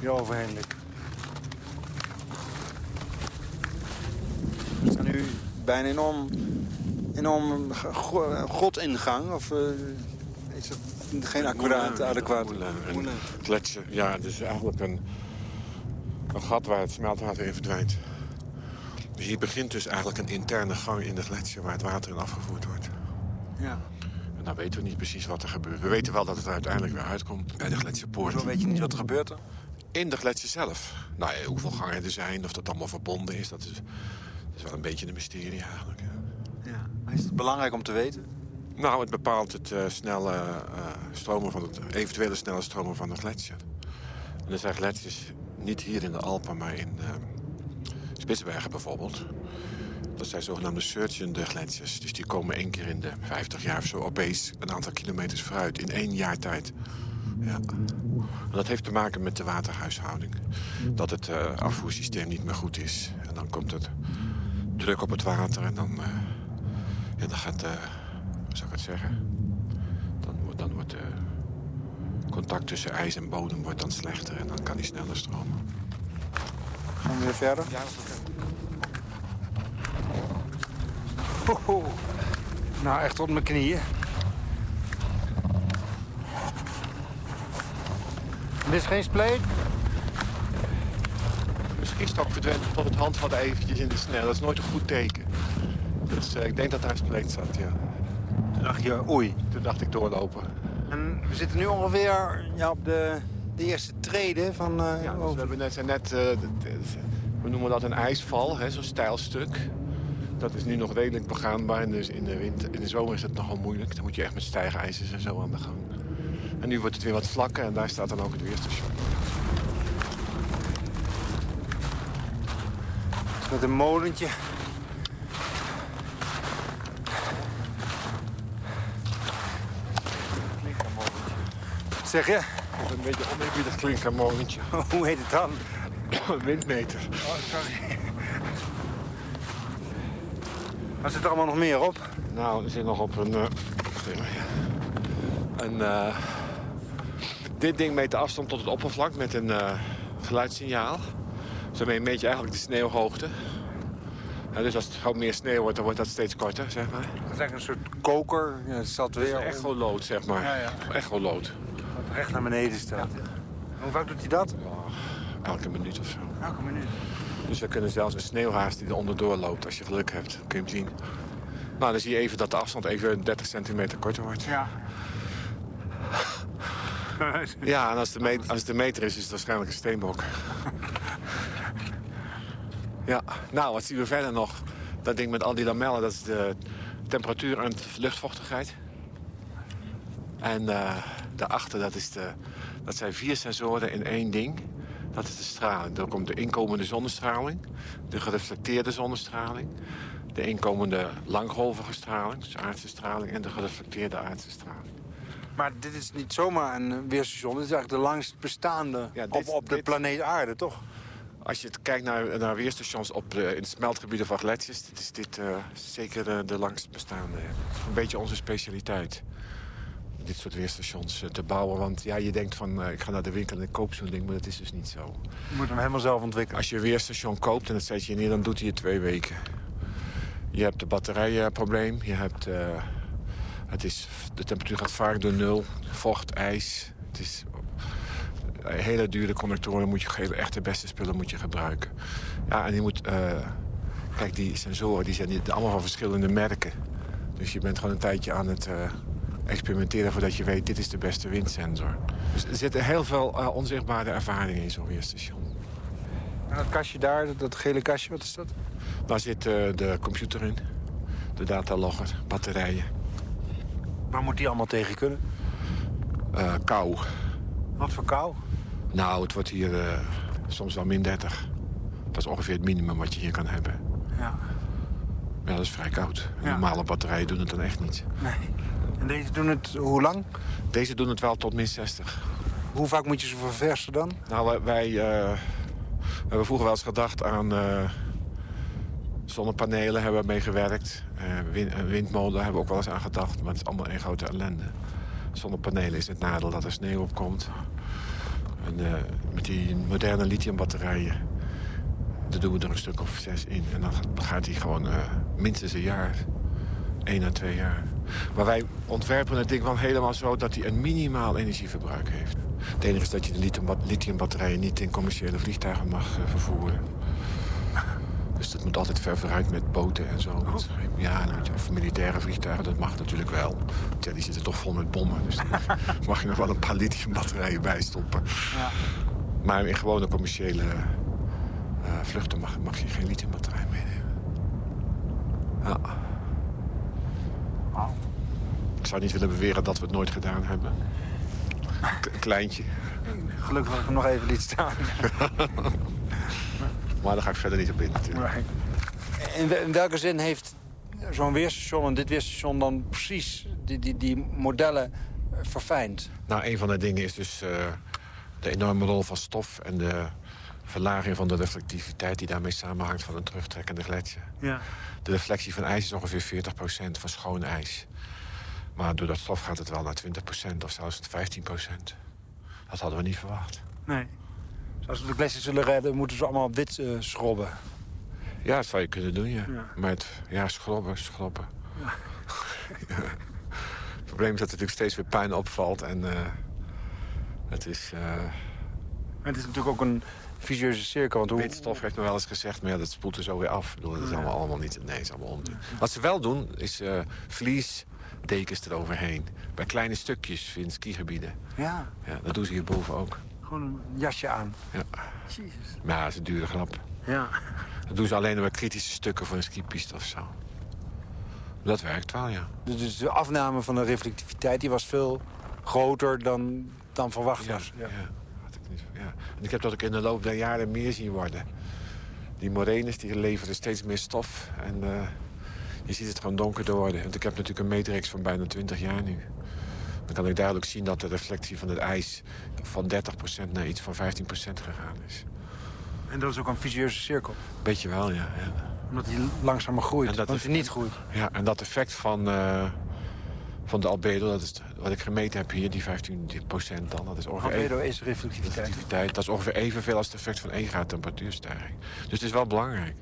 Speaker 10: Die overheen ligt. We staan nu bij een enorm, enorm go- godingang. Of eh, is dat geen accuraat, adequaat?
Speaker 3: Een gletsjer, ja, dus eigenlijk een, een gat waar het smeltwater in verdwijnt. Dus hier begint dus eigenlijk een interne gang in de gletsjer waar het water in afgevoerd wordt.
Speaker 10: Ja.
Speaker 3: En dan weten we niet precies wat er gebeurt. We weten wel dat het er uiteindelijk weer uitkomt bij de gletsjerpoort.
Speaker 10: Zo weet je niet wat er gebeurt er?
Speaker 3: In de gletsjer zelf. Nou ja, hoeveel gangen er zijn, of dat allemaal verbonden is, dat is, dat is wel een beetje een mysterie eigenlijk. ja.
Speaker 10: Is het belangrijk om te weten?
Speaker 3: Nou, het bepaalt het eh, snelle eh, stromen van het, eventuele snelle stromen van de gletsjer. En er zijn gletsjers niet hier in de Alpen, maar in uh, Spitsbergen bijvoorbeeld. Dat zijn zogenaamde surgende gletsjers. Dus die komen één keer in de 50 jaar of zo opeens een aantal kilometers vooruit. In één jaar tijd. Ja. En dat heeft te maken met de waterhuishouding. Dat het afvoersysteem niet meer goed is. En dan komt het druk op het water en dan, ja, dan gaat, uh, hoe zou ik het zeggen? Dan, dan wordt de contact tussen ijs en bodem wordt dan slechter en dan kan die sneller stromen.
Speaker 10: Gaan we weer verder?
Speaker 3: Ja,
Speaker 10: Ho, ho. Nou, echt tot mijn knieën. Dit is geen spleet?
Speaker 3: Misschien stok verdwenen tot het handvat eventjes in de sneeuw. Dat is nooit een goed teken. Dus uh, ik denk dat daar spleet zat, ja.
Speaker 10: Toen dacht je, oei.
Speaker 3: Toen dacht ik doorlopen.
Speaker 10: En we zitten nu ongeveer ja, op de, de eerste treden van... Uh,
Speaker 3: ja, dus we hebben net, zijn net uh, de, de, we noemen dat een ijsval, zo'n steil stuk. Dat is nu nog redelijk begaanbaar. En dus in de, winter, in de zomer is het nogal moeilijk. Dan moet je echt met stijgijzers en zo aan de gang. En nu wordt het weer wat vlakker en daar staat dan ook het weerstation.
Speaker 10: Met een molentje. Zeg je?
Speaker 3: Een beetje oneerbiedig klinkermolentje.
Speaker 10: Hoe heet het dan?
Speaker 3: Windmeter.
Speaker 10: Oh, sorry. Wat zit er allemaal nog meer op?
Speaker 3: Nou, er zit nog op een... Uh, een uh, dit ding meet de afstand tot het oppervlak met een uh, geluidssignaal. Daarmee meet je eigenlijk de sneeuwhoogte. Ja, dus als het gewoon meer sneeuw wordt, dan wordt dat steeds korter, zeg maar.
Speaker 10: Dat is eigenlijk een soort koker. Ja, het zat weer...
Speaker 3: Is echolood, zeg maar.
Speaker 10: Ja, ja.
Speaker 3: Echolood.
Speaker 10: Recht naar beneden staat. Ja. Hoe vaak doet hij dat?
Speaker 3: Oh, elke minuut of zo.
Speaker 10: Elke minuut.
Speaker 3: Dus we kunnen zelfs een sneeuwhaas die er onderdoor loopt, als je geluk hebt, kun je hem zien. Nou, dan zie je even dat de afstand even 30 centimeter korter wordt.
Speaker 10: Ja.
Speaker 3: ja, en als de, meter, als de meter is, is het waarschijnlijk een steenbok. ja, nou, wat zien we verder nog? Dat ding met al die lamellen, dat is de temperatuur en de luchtvochtigheid. En uh, daarachter, dat, is de, dat zijn vier sensoren in één ding. Dat is de straling. Dan komt de inkomende zonnestraling, de gereflecteerde zonnestraling... de inkomende langgolvige straling, dus aardse straling... en de gereflecteerde aardse straling.
Speaker 10: Maar dit is niet zomaar een weerstation. Dit is eigenlijk de langst bestaande ja, dit, op, op de dit, planeet aarde, toch?
Speaker 3: Als je kijkt naar, naar weerstations op de, in smeltgebieden van gletsjers... is dit uh, zeker de, de langst bestaande. Een beetje onze specialiteit dit soort weerstations uh, te bouwen. Want ja, je denkt van, uh, ik ga naar de winkel en ik koop zo'n ding, maar dat is dus niet zo.
Speaker 10: Je moet hem helemaal zelf ontwikkelen.
Speaker 3: Als je een weerstation koopt en het zet je neer, dan doet hij het twee weken. Je hebt de batterijprobleem, je hebt... Uh, het is, de temperatuur gaat vaak door nul, vocht, ijs. Het is hele dure connectoren, moet je echt de beste spullen moet je gebruiken. Ja, en je moet... kijk, die sensoren die zijn allemaal van verschillende merken. Dus je bent gewoon een tijdje aan het experimenteren voordat je weet, dit is de beste windsensor. Dus er zitten heel veel uh, onzichtbare ervaringen in zo'n weerstation.
Speaker 10: En dat kastje daar, dat, dat, gele kastje, wat is dat?
Speaker 3: Daar zit uh, de computer in, de datalogger, batterijen.
Speaker 10: Waar moet die allemaal tegen kunnen?
Speaker 3: Uh, kou.
Speaker 10: Wat voor kou?
Speaker 3: Nou, het wordt hier soms wel min 30. Dat is ongeveer het minimum wat je hier kan hebben.
Speaker 10: Ja.
Speaker 3: Ja, dat is vrij koud. Ja. Normale batterijen doen het dan echt niet.
Speaker 10: Nee. En deze doen het hoe lang?
Speaker 3: Deze doen het wel tot min 60.
Speaker 10: Hoe vaak moet je ze verversen dan?
Speaker 3: Nou, wij uh, hebben vroeger wel eens gedacht aan uh, zonnepanelen, hebben we mee gewerkt. Uh, wind, windmolen hebben we ook wel eens aan gedacht, maar het is allemaal een grote ellende. Zonnepanelen is het nadeel dat er sneeuw op komt. En met die moderne lithiumbatterijen, daar doen we er een stuk of zes in. En dan gaat die gewoon minstens een jaar, één à twee jaar. Maar wij ontwerpen het ding wel helemaal zo dat hij een minimaal energieverbruik heeft. Het enige is dat je de lithiumbatterijen niet in commerciële vliegtuigen mag uh, vervoeren. Dus dat moet altijd ver vooruit met boten en zo.
Speaker 10: Oh.
Speaker 3: Met, ja, of militaire vliegtuigen, dat mag natuurlijk wel. Ja, die zitten toch vol met bommen. Dus mag je nog wel een paar lithiumbatterijen bijstoppen.
Speaker 10: Ja.
Speaker 3: Maar in gewone commerciële uh, vluchten mag, mag je geen lithiumbatterij meenemen. Ja. Ik zou niet willen beweren dat we het nooit gedaan hebben. Een kleintje.
Speaker 10: Gelukkig dat ik hem nog even liet staan.
Speaker 3: Maar daar ga ik verder niet op in natuurlijk.
Speaker 10: In, welke zin heeft zo'n weerstation en dit weerstation dan precies die, die, die modellen eh, verfijnd?
Speaker 3: Nou, een van de dingen is dus eh, de enorme rol van stof... en de verlaging van de reflectiviteit die daarmee samenhangt van een terugtrekkende gletsjer.
Speaker 10: Ja.
Speaker 3: De reflectie van ijs is ongeveer 40% van schoon ijs. Maar door dat stof gaat het wel naar 20% of zelfs 15%. Dat hadden we niet verwacht.
Speaker 10: Nee. Dus als we de gletsjers zullen redden, moeten ze allemaal op dit eh, schrobben.
Speaker 3: Ja, dat zou je kunnen doen, ja.
Speaker 10: Ja.
Speaker 3: Maar het, ja, schrobben, schrobben. Ja. Het probleem is dat er natuurlijk steeds weer puin opvalt. En eh, het is... eh,
Speaker 10: het is natuurlijk ook een vicieuze cirkel. Want hoe...
Speaker 3: Witstof heeft me wel eens gezegd, maar ja, dat spoelt er zo weer af. Ik bedoel, dat is allemaal, allemaal niet... Nee, is allemaal onzin. Wat ze wel doen, is vliesdekens eroverheen. Bij kleine stukjes in skigebieden.
Speaker 10: Ja,
Speaker 3: Ja, dat doen ze hierboven ook.
Speaker 10: gewoon een jasje aan.
Speaker 3: Ja.
Speaker 10: Jezus.
Speaker 3: Maar ja, dat is een dure grap.
Speaker 10: Ja.
Speaker 3: Dat doen ze alleen bij kritische stukken voor een skipiste of zo. Dat werkt wel, ja.
Speaker 10: Dus- de afname van de reflectiviteit die was veel groter dan, dan verwacht was.
Speaker 3: ja. Ja. En ik heb dat ook in de loop der jaren meer zien worden. Die morenes die leveren steeds meer stof. En eh, je ziet het gewoon donkerder worden. Want ik heb natuurlijk een meetreeks van bijna 20 jaar nu. Dan kan ik duidelijk zien dat de reflectie van het ijs... van 30% naar iets van 15% gegaan is.
Speaker 10: En dat is ook een vicieuze cirkel.
Speaker 3: Beetje wel, ja. ja.
Speaker 10: Omdat hij langzamer groeit.
Speaker 3: En dat
Speaker 10: want hij niet groeit.
Speaker 3: Ja, en dat effect van, eh, van de albedo, dat is wat ik gemeten heb hier, die 15% dan, dat is ongeveer...
Speaker 10: Albedo
Speaker 3: even-
Speaker 10: is reflectiviteit.
Speaker 3: reflectiviteit, Dat is ongeveer evenveel als het effect van 1 graad temperatuurstijging. Dus het is wel belangrijk.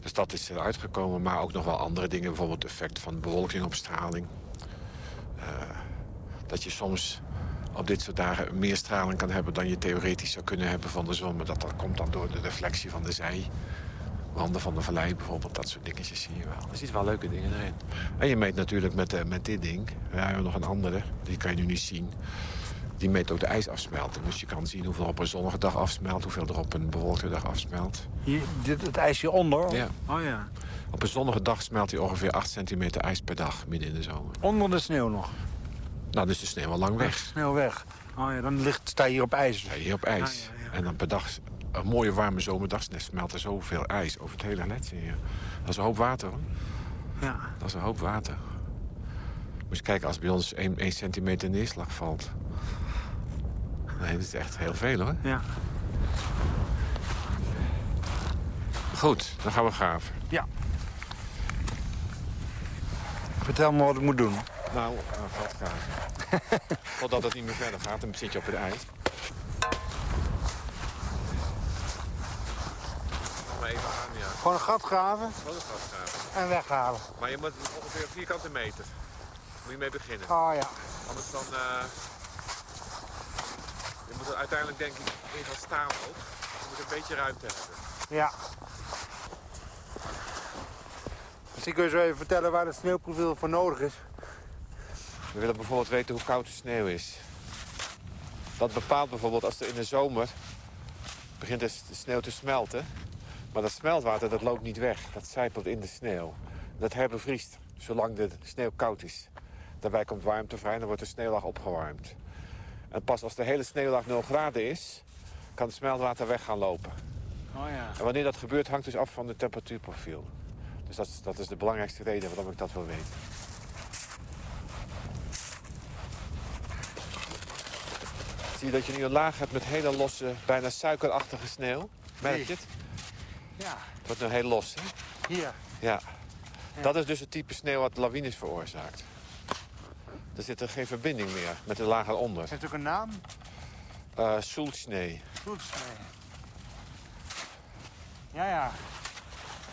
Speaker 3: Dus dat is eruit gekomen, maar ook nog wel andere dingen. Bijvoorbeeld het effect van bewolking op straling. Eh, dat je soms op dit soort dagen meer straling kan hebben... dan je theoretisch zou kunnen hebben van de zon. Maar dat, dat komt dan door de reflectie van de zij. Wanden van de vallei bijvoorbeeld, dat soort dingetjes zie je wel. Er zitten wel leuke dingen erin. En je meet natuurlijk met, eh, met dit ding. We hebben nog een andere, die kan je nu niet zien. Die meet ook de ijsafsmelting. Dus je kan zien hoeveel er op een zonnige dag afsmelt... hoeveel er op een bewolkte dag afsmelt.
Speaker 10: Hier, dit, het ijs hieronder?
Speaker 3: Ja.
Speaker 10: Oh ja.
Speaker 3: Op een zonnige dag smelt hij ongeveer 8 centimeter ijs per dag, midden in de zomer.
Speaker 10: Onder de sneeuw nog?
Speaker 3: Nou, dus de sneeuw al lang weg.
Speaker 10: Sneeuw weg. Oh ja, dan ligt, sta je hier op ijs.
Speaker 3: Sta je hier op ijs. En dan per dag, een mooie warme zomerdag, smelt er zoveel ijs over het hele hier. Dat is een hoop water, hoor.
Speaker 10: Ja.
Speaker 3: Dat is een hoop water. Moet je kijken, als bij ons 1, 1 centimeter neerslag valt. Nee, dat is echt heel veel, hoor.
Speaker 10: Ja.
Speaker 3: Goed, dan gaan we graven.
Speaker 10: Ja. Vertel me wat ik moet doen.
Speaker 3: Nou, uh, gat graven. Totdat het niet meer verder gaat, dan zit je op het ijs. Maar even aan, ja.
Speaker 10: Gewoon een gat graven
Speaker 3: een gat graven.
Speaker 10: en weghalen.
Speaker 3: Maar je moet ongeveer een vierkante meter. Moet je mee beginnen.
Speaker 10: Oh ja.
Speaker 3: Anders dan... eh, je moet er uiteindelijk denk ik in gaan staan ook. Je moet een beetje ruimte hebben.
Speaker 10: Ja. Misschien kun je zo even vertellen waar het sneeuwprofiel voor nodig is.
Speaker 3: We willen bijvoorbeeld weten hoe koud de sneeuw is. Dat bepaalt bijvoorbeeld als er in de zomer begint de sneeuw te smelten. Maar dat smeltwater dat loopt niet weg. Dat zijpelt in de sneeuw. Dat herbevriest zolang de sneeuw koud is. Daarbij komt warmte vrij en dan wordt de sneeuwlaag opgewarmd. En pas als de hele sneeuwlaag 0 graden is, kan het smeltwater weg gaan lopen.
Speaker 10: Oh ja.
Speaker 3: En wanneer dat gebeurt hangt dus af van het temperatuurprofiel. Dus dat is, dat is de belangrijkste reden waarom ik dat wil weten. Zie je dat je nu een laag hebt met hele losse, bijna suikerachtige sneeuw? Merk je het?
Speaker 10: Ja.
Speaker 3: Het wordt nu heel los, hè?
Speaker 10: Hier.
Speaker 3: Ja. Dat is dus het type sneeuw wat lawines veroorzaakt. Er zit er geen verbinding meer met de laag eronder.
Speaker 10: Heeft ook een naam?
Speaker 3: Eh Soelsnee.
Speaker 10: Poedersnee. Ja, ja.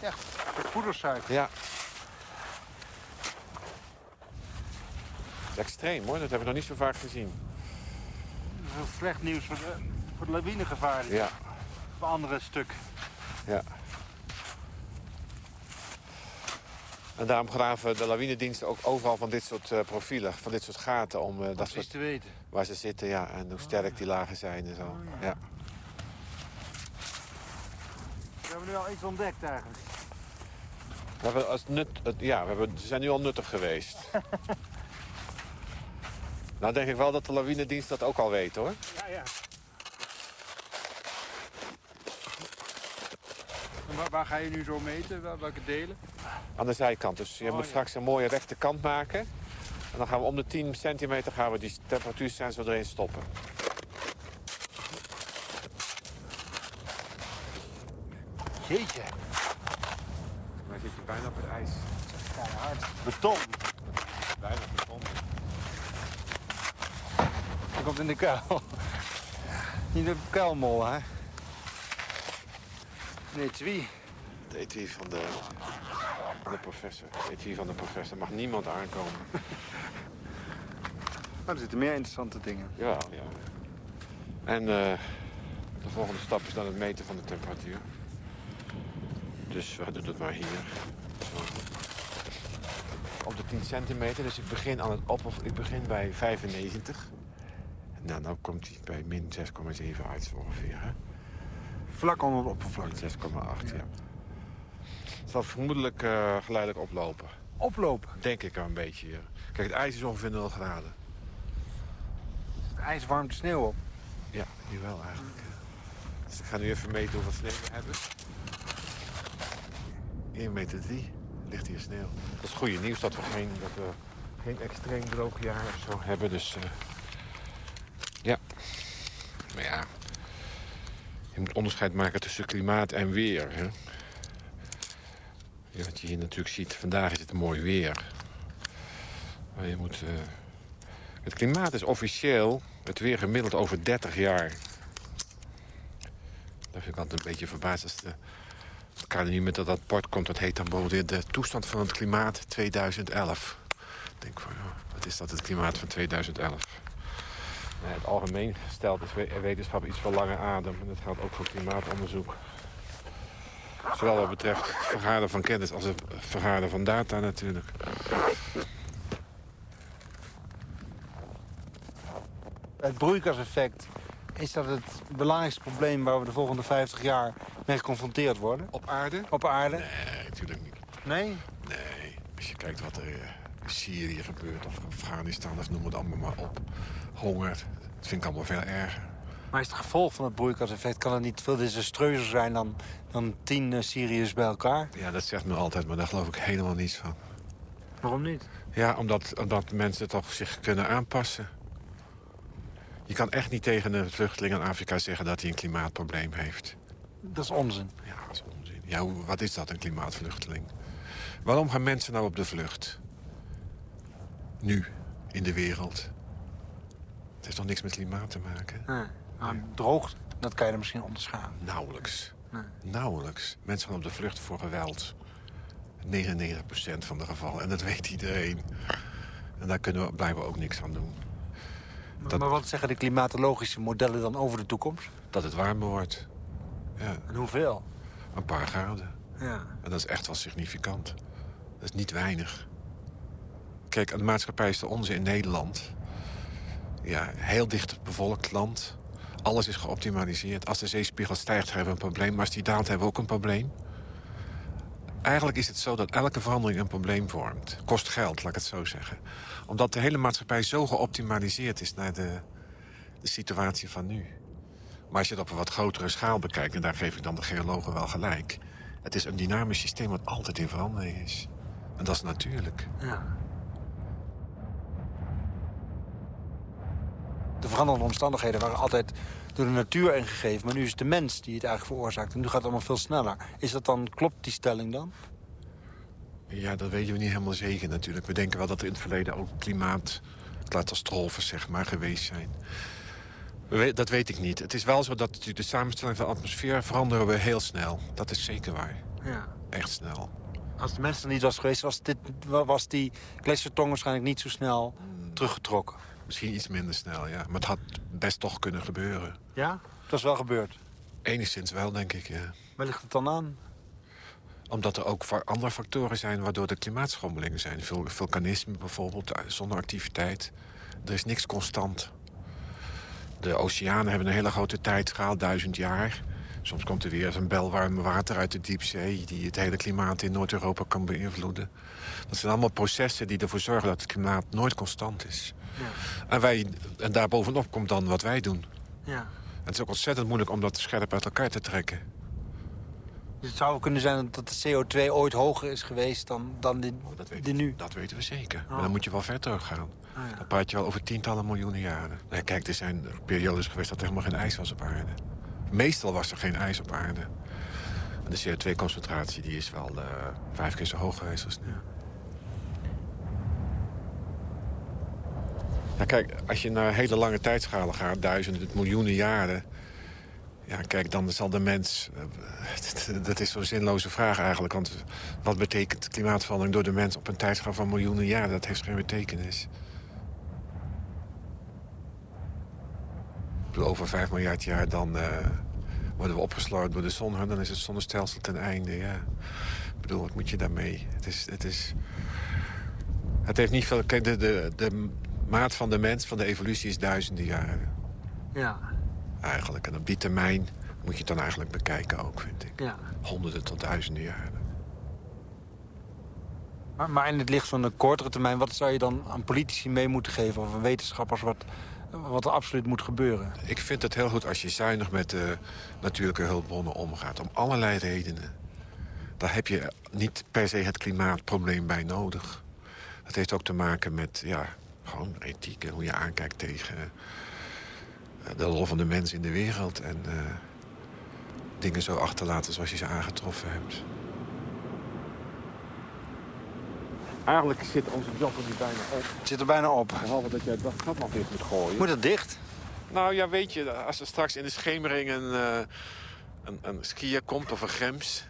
Speaker 10: Ja, de poedersuiker.
Speaker 3: Ja. Extreem hoor, dat heb ik nog niet zo vaak gezien.
Speaker 10: Dat is heel slecht nieuws voor, de, voor het lawinegevaar.
Speaker 3: Ja,
Speaker 10: Op andere stuk.
Speaker 3: ja. En daarom graven de lawinediensten ook overal van dit soort eh, profielen, van dit soort gaten, om eh, dat
Speaker 10: Precies
Speaker 3: soort,
Speaker 10: te weten.
Speaker 3: waar ze zitten, ja, en hoe sterk die lagen zijn en zo. ja.
Speaker 10: We hebben nu al iets ontdekt eigenlijk.
Speaker 3: We hebben als nut, het- ja, we hebben, ze zijn nu al nuttig geweest. Nou denk ik wel dat de lawinedienst dat ook al weet, hoor.
Speaker 10: Ja, ja. Waar, waar, ga je nu zo meten? Welke delen?
Speaker 3: Aan de zijkant. Dus je
Speaker 10: oh,
Speaker 3: moet
Speaker 10: ja.
Speaker 3: straks een mooie rechte kant maken. En dan gaan we om de 10 centimeter gaan we die temperatuursensor erin stoppen.
Speaker 10: Jeetje.
Speaker 3: Maar zit je bijna op het ijs.
Speaker 10: Keihard. Beton.
Speaker 3: Bijna beton.
Speaker 10: Dat komt in de kuil. Niet de kuilmol, hè? Nee, twee.
Speaker 3: Het etui van de, de professor. Het etui van de professor. Mag niemand aankomen.
Speaker 10: Maar er zitten meer interessante dingen.
Speaker 3: Ja, ja. En eh, de volgende stap is dan het meten van de temperatuur. Dus we doen het maar hier. Zo. Op de 10 centimeter, dus ik begin, aan het op, ik begin bij 95. Nou, dan komt hij bij min 6,7 uit ongeveer. Hè?
Speaker 10: Vlak onder het oppervlak.
Speaker 3: 6,8, ja. Het zal vermoedelijk eh, geleidelijk oplopen.
Speaker 10: Oplopen?
Speaker 3: Denk ik wel een beetje, ja. Kijk, het ijs is ongeveer 0 graden.
Speaker 10: Het ijs warmt de sneeuw op.
Speaker 3: Ja, nu wel eigenlijk. Dus ik ga nu even meten hoeveel sneeuw we hebben. 1 meter 3 ligt hier sneeuw. Dat is goede nieuws dat we geen, dat we geen extreem droog jaar of zo hebben. Dus eh, ja. Maar ja, je moet onderscheid maken tussen klimaat en weer. Hè? Ja, wat je hier natuurlijk ziet, vandaag is het mooi weer. Maar je moet... eh, het klimaat is officieel het weer gemiddeld over 30 jaar. Dat vind ik altijd een beetje verbaasd als de, het nu met dat rapport komt. Dat heet dan bijvoorbeeld de toestand van het klimaat 2011. Ik denk van, wat is dat, het klimaat van 2011? Nee, het algemeen stelt is we- wetenschap iets van lange adem. En dat geldt ook voor klimaatonderzoek. Zowel wat betreft het vergaren van kennis als het vergaren van data natuurlijk.
Speaker 10: Het broeikaseffect, is dat het belangrijkste probleem waar we de volgende 50 jaar mee geconfronteerd worden?
Speaker 3: Op aarde?
Speaker 10: Op aarde?
Speaker 3: Nee, natuurlijk niet.
Speaker 10: Nee?
Speaker 3: Nee, als je kijkt wat er eh, in Syrië gebeurt... of Afghanistan, of noem het allemaal maar op. Honger, dat vind ik allemaal veel erger.
Speaker 10: Maar is het gevolg van het broeikaseffect... kan het niet veel desastreuzer zijn dan, dan tien eh, Syriërs bij elkaar?
Speaker 3: Ja, dat zegt men altijd, maar daar geloof ik helemaal niets van.
Speaker 10: Waarom niet?
Speaker 3: Ja, omdat, omdat mensen toch zich kunnen aanpassen. Je kan echt niet tegen een vluchteling in Afrika zeggen dat hij een klimaatprobleem heeft.
Speaker 10: Dat is onzin.
Speaker 3: Ja, dat is onzin. Ja, wat is dat, een klimaatvluchteling? Waarom gaan mensen nou op de vlucht? Nu, in de wereld. Het heeft toch niks met klimaat te maken?
Speaker 10: Nee. Maar droogte, dat kan je er misschien onderscharen.
Speaker 3: Nauwelijks.
Speaker 10: Nee.
Speaker 3: Nauwelijks. Mensen gaan op de vlucht voor geweld. 99% van de gevallen. En dat weet iedereen. En daar kunnen we blijkbaar ook niks aan doen. Dat-
Speaker 10: Maar wat zeggen de klimatologische modellen dan over de toekomst?
Speaker 3: Dat het warmer wordt. Ja,
Speaker 10: En hoeveel?
Speaker 3: een paar graden.
Speaker 10: Ja.
Speaker 3: En dat is echt wel significant. Dat is niet weinig. Kijk, de maatschappij is de onze in Nederland. Ja, heel dicht bevolkt land. Alles is geoptimaliseerd. Als de zeespiegel stijgt, hebben we een probleem. Maar als die daalt, hebben we ook een probleem. Eigenlijk is het zo dat elke verandering een probleem vormt. Kost geld, laat ik het zo zeggen. Omdat de hele maatschappij zo geoptimaliseerd is naar de, de situatie van nu. Maar als je het op een wat grotere schaal bekijkt... en daar geef ik dan de geologen wel gelijk... het is een dynamisch systeem wat altijd in verandering is. En dat is natuurlijk.
Speaker 10: ja. De veranderende omstandigheden waren altijd door de natuur ingegeven. Maar nu is het de mens die het eigenlijk veroorzaakt. En nu gaat het allemaal veel sneller. Is dat dan, klopt die stelling dan?
Speaker 3: Ja, dat weten we niet helemaal zeker natuurlijk. We denken wel dat er in het verleden ook klimaatcatastrofen zeg maar, geweest zijn. We Dat weet ik niet. Het is wel zo dat de samenstelling van de atmosfeer veranderen we heel snel. Dat is zeker waar.
Speaker 10: Ja.
Speaker 3: Echt snel.
Speaker 10: Als de mens er niet was geweest, was, dit, was die gletsjertong waarschijnlijk niet zo snel teruggetrokken.
Speaker 3: Misschien iets minder snel, ja. Maar het had best toch kunnen gebeuren.
Speaker 10: Ja? Dat is wel gebeurd.
Speaker 3: Enigszins wel, denk ik, ja.
Speaker 10: Waar ligt het dan aan?
Speaker 3: Omdat er ook andere factoren zijn waardoor er klimaatschommelingen zijn. Vul vulkanisme bijvoorbeeld, eh, zonneactiviteit. Er is niks constant. De oceanen hebben een hele grote tijdschaal, duizend jaar. Soms komt er weer een bel warm water uit de diepzee... die het hele klimaat in Noord-Europa kan beïnvloeden. Dat zijn allemaal processen die ervoor zorgen dat het klimaat nooit constant is.
Speaker 11: Ja.
Speaker 3: En, wij, en daarbovenop komt dan wat wij doen.
Speaker 11: Ja.
Speaker 3: Het is ook ontzettend moeilijk om dat scherp uit elkaar te trekken.
Speaker 11: Dus het zou kunnen zijn dat de CO2 ooit hoger is geweest dan, dan de, de nu.
Speaker 3: Dat weten we zeker.
Speaker 11: Oh.
Speaker 3: Maar dan moet je wel ver teruggaan.
Speaker 11: Ah, ja.
Speaker 3: Dan praat je wel over tientallen miljoenen jaren. Nee, kijk, er zijn periodes geweest dat er helemaal geen ijs was op aarde. Meestal was er geen ijs op aarde. De CO2-concentratie die is wel eh, vijf keer zo hoog geweest als nu. Ja, kijk, als je naar hele lange tijdschalen gaat, duizenden, miljoenen jaren... Ja, kijk, dan zal de mens... eh, Dat is zo'n zinloze vraag eigenlijk. Want wat betekent klimaatverandering door de mens op een tijdschaal van miljoenen jaren? Dat heeft geen betekenis. Ik bedoel, over vijf miljard jaar dan eh, worden we opgeslorpt door de zon. Dan is het zonnestelsel ten einde, ja. Ik bedoel, wat moet je daarmee? Het is... Het, is, het heeft niet veel... Kijk, de, de, de maat van de mens, van de evolutie, is duizenden jaren.
Speaker 11: Ja.
Speaker 3: Eigenlijk. En op die termijn moet je het dan eigenlijk bekijken ook, vind ik.
Speaker 11: Ja.
Speaker 3: Honderden tot duizenden jaren.
Speaker 11: Maar, maar in het licht van de kortere termijn... wat zou je dan aan politici mee moeten geven... of aan wetenschappers wat, wat er absoluut moet gebeuren?
Speaker 3: Ik vind het heel goed als je zuinig met de natuurlijke hulpbronnen omgaat. Om allerlei redenen. Daar heb je niet per se het klimaatprobleem bij nodig. Dat heeft ook te maken met ja, gewoon ethiek en hoe je aankijkt tegen eh, de rol van de mens in de wereld. En eh, dingen zo achterlaten zoals je ze aangetroffen hebt. Eigenlijk zit onze job er nu bijna op.
Speaker 11: Het zit er bijna op.
Speaker 3: Behalve dat jij dat gat nog dicht moet gooien.
Speaker 11: Moet het dicht?
Speaker 3: Nou ja, weet je, als er straks in de schemering een, eh, een, een skier komt of een grems...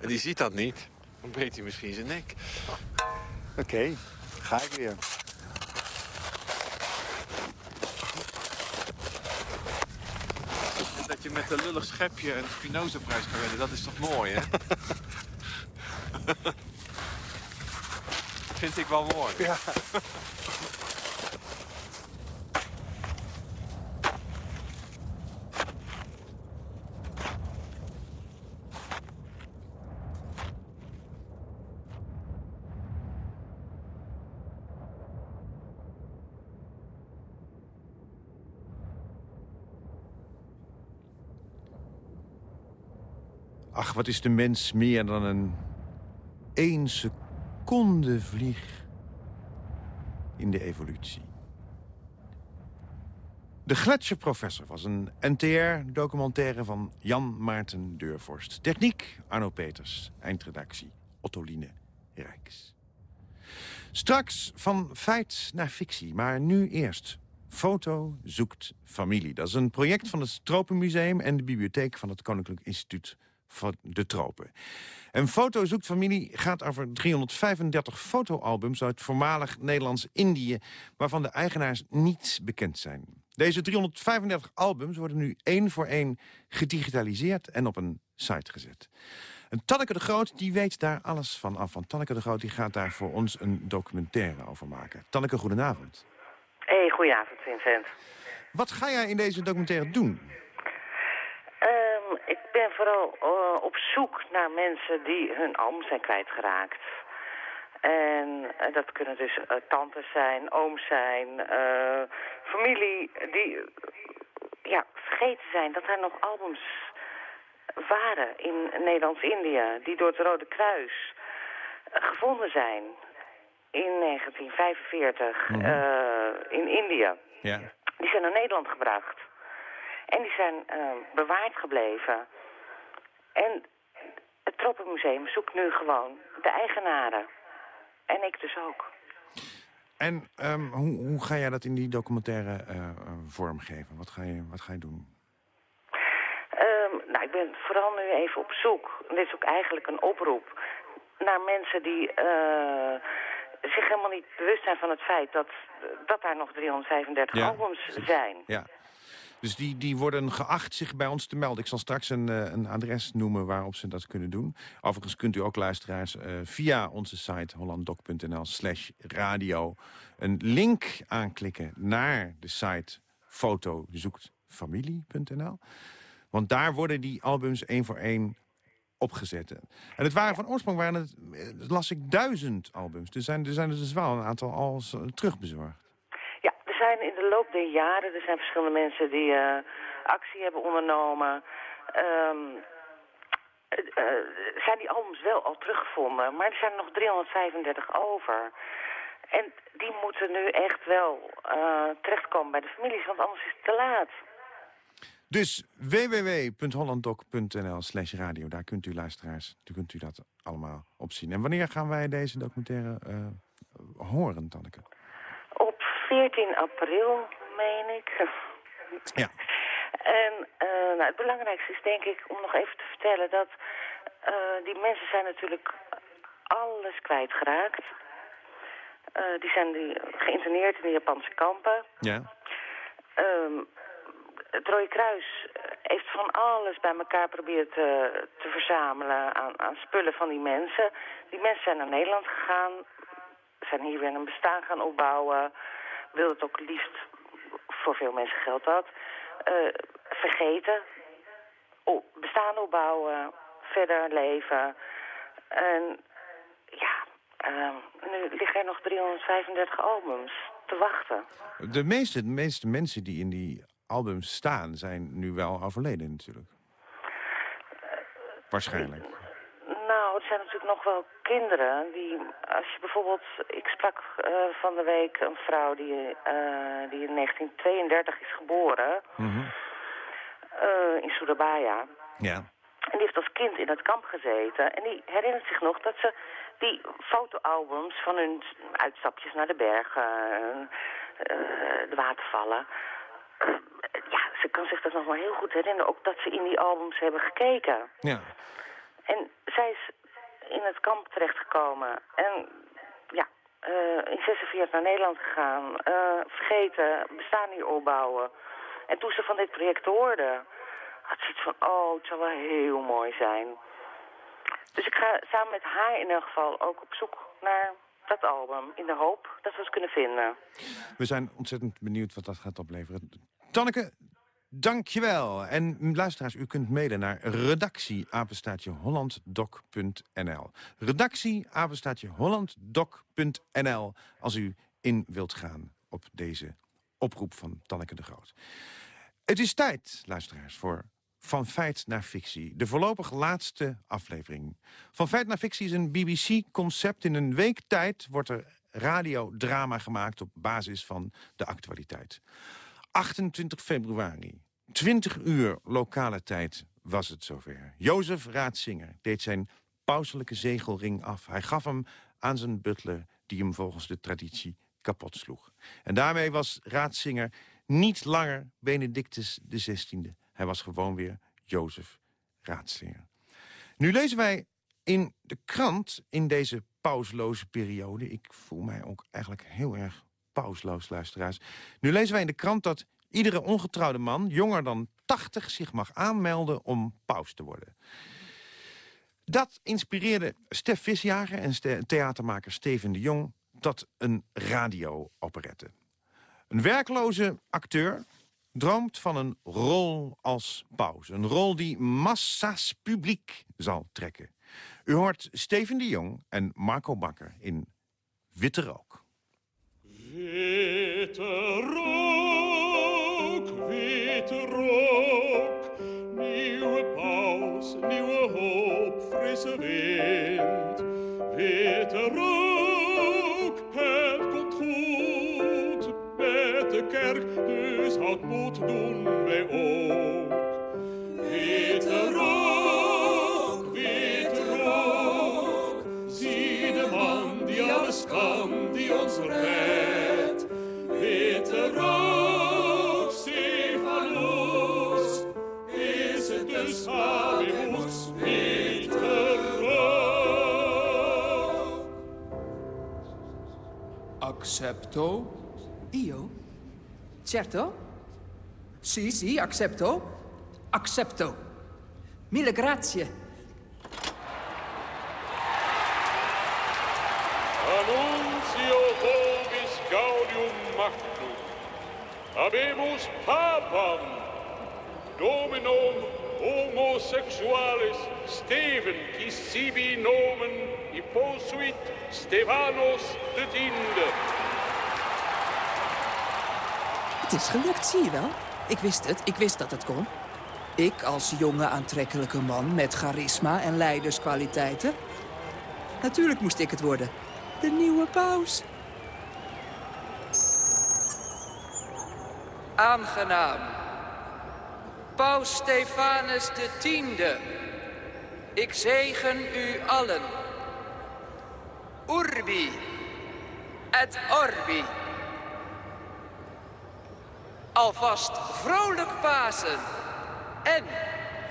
Speaker 3: en die ziet dat niet, dan breekt hij misschien zijn nek.
Speaker 11: Oké, ga ik weer.
Speaker 3: Dat je met een lullig schepje een Spinoza-prijs kan winnen, dat is toch mooi, hè? Vind ik wel mooi.
Speaker 11: Ja.
Speaker 9: Ach, wat is de mens meer dan een één seconde vlieg in de evolutie. De Gletsjerprofessor was een NTR-documentaire van Jan Maarten Deurvorst. Techniek Arno Peters. Eindredactie Ottoline Rijks. Straks van feit naar fictie, maar nu eerst. Foto zoekt familie. Dat is een project van het Tropenmuseum en de bibliotheek van het Koninklijk Instituut van de Tropen. En Foto zoekt familie gaat over 335 fotoalbums uit voormalig Nederlands-Indië... waarvan de eigenaars niet bekend zijn. Deze 335 albums worden nu één voor één gedigitaliseerd en op een site gezet. En Tanneke de Groot die weet daar alles van af. Want Tanneke de Groot die gaat daar voor ons een documentaire over maken. Tanneke, goedenavond.
Speaker 12: Hey, goedenavond Vincent.
Speaker 9: Wat ga jij in deze documentaire doen?
Speaker 12: Ik ben vooral eh, op zoek naar mensen die hun album zijn kwijtgeraakt. En eh, dat kunnen dus eh, tantes zijn, ooms zijn, familie die ja, vergeten zijn dat er nog albums waren in Nederlands-Indië... die door het Rode Kruis gevonden zijn in 1945
Speaker 9: Mhm.
Speaker 12: in Indië.
Speaker 9: Ja.
Speaker 12: Die zijn naar Nederland gebracht. En die zijn eh, bewaard gebleven. En het Tropenmuseum zoekt nu gewoon de eigenaren. En ik dus ook.
Speaker 9: En ehm, hoe, hoe ga jij dat in die documentaire eh, vormgeven? Wat ga, je, wat ga je doen?
Speaker 12: Ehm, nou, ik ben vooral nu even op zoek. Dit is ook eigenlijk een oproep naar mensen die eh, zich helemaal niet bewust zijn van het feit dat, dat daar nog 335
Speaker 9: Ja,
Speaker 12: albums
Speaker 9: precies.
Speaker 12: zijn.
Speaker 9: Ja. Dus die, die worden geacht zich bij ons te melden. Ik zal straks een, eh, een adres noemen waarop ze dat kunnen doen. Overigens kunt u ook luisteraars eh, via onze site hollanddoc.nl slash radio... een link aanklikken naar de site fotozoektfamilie.nl. Want daar worden die albums één voor één opgezet. En het waren van oorsprong waren het, eh, las ik, duizend albums. Er zijn er, zijn er dus wel een aantal al terugbezorgd.
Speaker 12: Zijn in de loop der jaren... er zijn verschillende mensen die uh, actie hebben ondernomen... Um, zijn die albums wel al teruggevonden. Maar er zijn er nog 335 over. En die moeten nu echt wel uh, terechtkomen bij de families, want anders is het te laat.
Speaker 9: Dus www.hollanddoc.nl slash radio, daar kunt u luisteraars, daar kunt u dat allemaal op zien. En wanneer gaan wij deze documentaire horen, Tanneke?
Speaker 12: Op 14 april, meen ik.
Speaker 9: Ja.
Speaker 12: En uh, nou, het belangrijkste is denk ik om nog even te vertellen dat uh, die mensen zijn natuurlijk alles kwijtgeraakt. Uh, die zijn die geïnterneerd in de Japanse kampen.
Speaker 9: Ja.
Speaker 12: Um, het Rode Kruis heeft van alles bij elkaar proberen te, te verzamelen aan, aan, spullen van die mensen. Die mensen zijn naar Nederland gegaan, zijn hier weer een bestaan gaan opbouwen. Wil het ook liefst, voor veel mensen geldt dat, uh, vergeten. Oh, bestaan opbouwen, verder leven. En ja, uh, nu liggen er nog 335 albums te wachten.
Speaker 9: De meeste, de meeste mensen die in die albums staan zijn nu wel overleden natuurlijk. Waarschijnlijk.
Speaker 12: Er zijn natuurlijk nog wel kinderen die, als je bijvoorbeeld, ik sprak uh, van de week een vrouw die, uh, die in 1932 is geboren,
Speaker 9: mm -hmm.
Speaker 12: uh, in Surabaya.
Speaker 9: Ja.
Speaker 12: En die heeft als kind in het kamp gezeten. En die herinnert zich nog dat ze die fotoalbums van hun uitstapjes naar de bergen, de watervallen, ja, ze kan zich dat nog wel heel goed herinneren. Ook dat ze in die albums hebben gekeken.
Speaker 9: Ja.
Speaker 12: En zij is in het kamp terechtgekomen. En ja, uh, in 46 naar Nederland gegaan. Uh, vergeten, bestaan hier opbouwen. En toen ze van dit project hoorde, had ze iets van... Oh, het zou wel heel mooi zijn. Dus ik ga samen met haar in elk geval ook op zoek naar dat album. In de hoop dat we het kunnen vinden.
Speaker 9: We zijn ontzettend benieuwd wat dat gaat opleveren. Tanneke, dankjewel. En luisteraars, u kunt mailen naar redactie hollanddoc.nl. Redactie hollanddoc.nl als u in wilt gaan op deze oproep van Tanneke de Groot. Het is tijd, luisteraars, voor Van Feit naar Fictie. De voorlopig laatste aflevering. Van Feit naar Fictie is een BBC-concept. In een week tijd wordt er radiodrama gemaakt op basis van de actualiteit. 28 februari, 20 uur lokale tijd, was het zover. Jozef Raatzinger deed zijn pauselijke zegelring af. Hij gaf hem aan zijn butler, die hem volgens de traditie kapot sloeg. En daarmee was Raatzinger niet langer Benedictus XVI. Hij was gewoon weer Jozef Raatzinger. Nu lezen wij in de krant in deze pausloze periode... ik voel mij ook eigenlijk heel erg pausloos, luisteraars. Nu lezen wij in de krant dat iedere ongetrouwde man, jonger dan 80, zich mag aanmelden om paus te worden. Dat inspireerde Stef Visjager en theatermaker Steven de Jong tot een radio-operette. Een werkloze acteur droomt van een rol als paus. Een rol die massa's publiek zal trekken. U hoort Steven de Jong en Marco Bakker in Witte Rook.
Speaker 13: Veterok, veterok,
Speaker 14: accepto? Io? Certo? Sì, sì, accepto. Accepto. Mille grazie.
Speaker 13: Annuncio vobis gaudium magnum. Habemus papam, dominum homosexualis, Steven, qui sibi nomen, i posuit Stefanos de Tinde.
Speaker 14: Het is gelukt, zie je wel. Ik wist het, ik wist dat het kon. Ik als jonge aantrekkelijke man met charisma en leiderskwaliteiten. Natuurlijk moest ik het worden. De nieuwe paus. Aangenaam. Paus Stefanus de tiende. Ik zegen u allen. Urbi et Orbi. Alvast vrolijk Pasen. En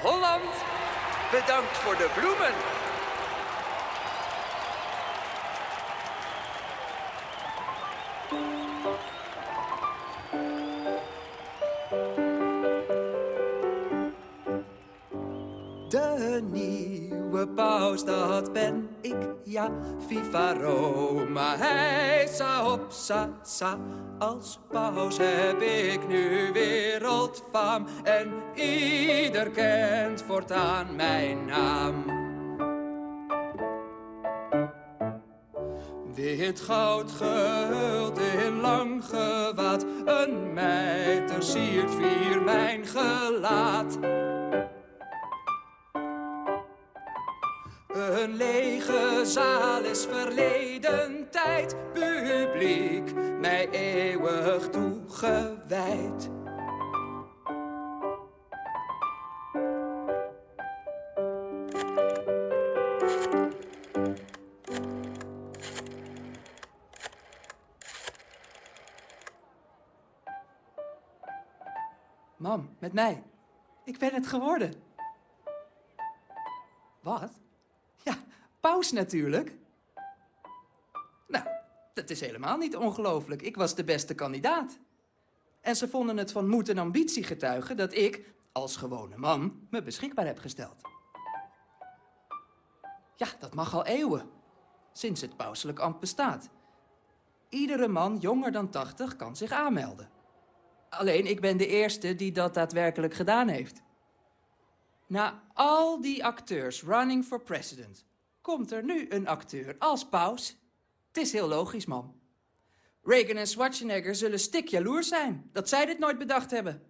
Speaker 14: Holland, bedankt voor de bloemen. De nieuwe paus, dat ben ik, ja, viva Roma. Hij sa op, sa, sa. Als paus heb ik nu wereldfaam. En ieder kent voortaan mijn naam. Wit goud gehuld in lang gewaad. Een mijter siert vier mijn gelaat. Een lege zaal is verleden tijd, publiek, mij eeuwig toegewijd. Mam, met mij. Ik ben het geworden. Wat? Ja, paus natuurlijk. Dat is helemaal niet ongelooflijk. Ik was de beste kandidaat. En ze vonden het van moed en ambitie getuigen dat ik, als gewone man, me beschikbaar heb gesteld. Ja, dat mag al eeuwen. Sinds het pauselijk ambt bestaat. Iedere man jonger dan 80 kan zich aanmelden. Alleen ik ben de eerste die dat daadwerkelijk gedaan heeft. Na al die acteurs running for president, komt er nu een acteur als paus. Is heel logisch, man. Reagan en Schwarzenegger zullen stik jaloers zijn dat zij dit nooit bedacht hebben.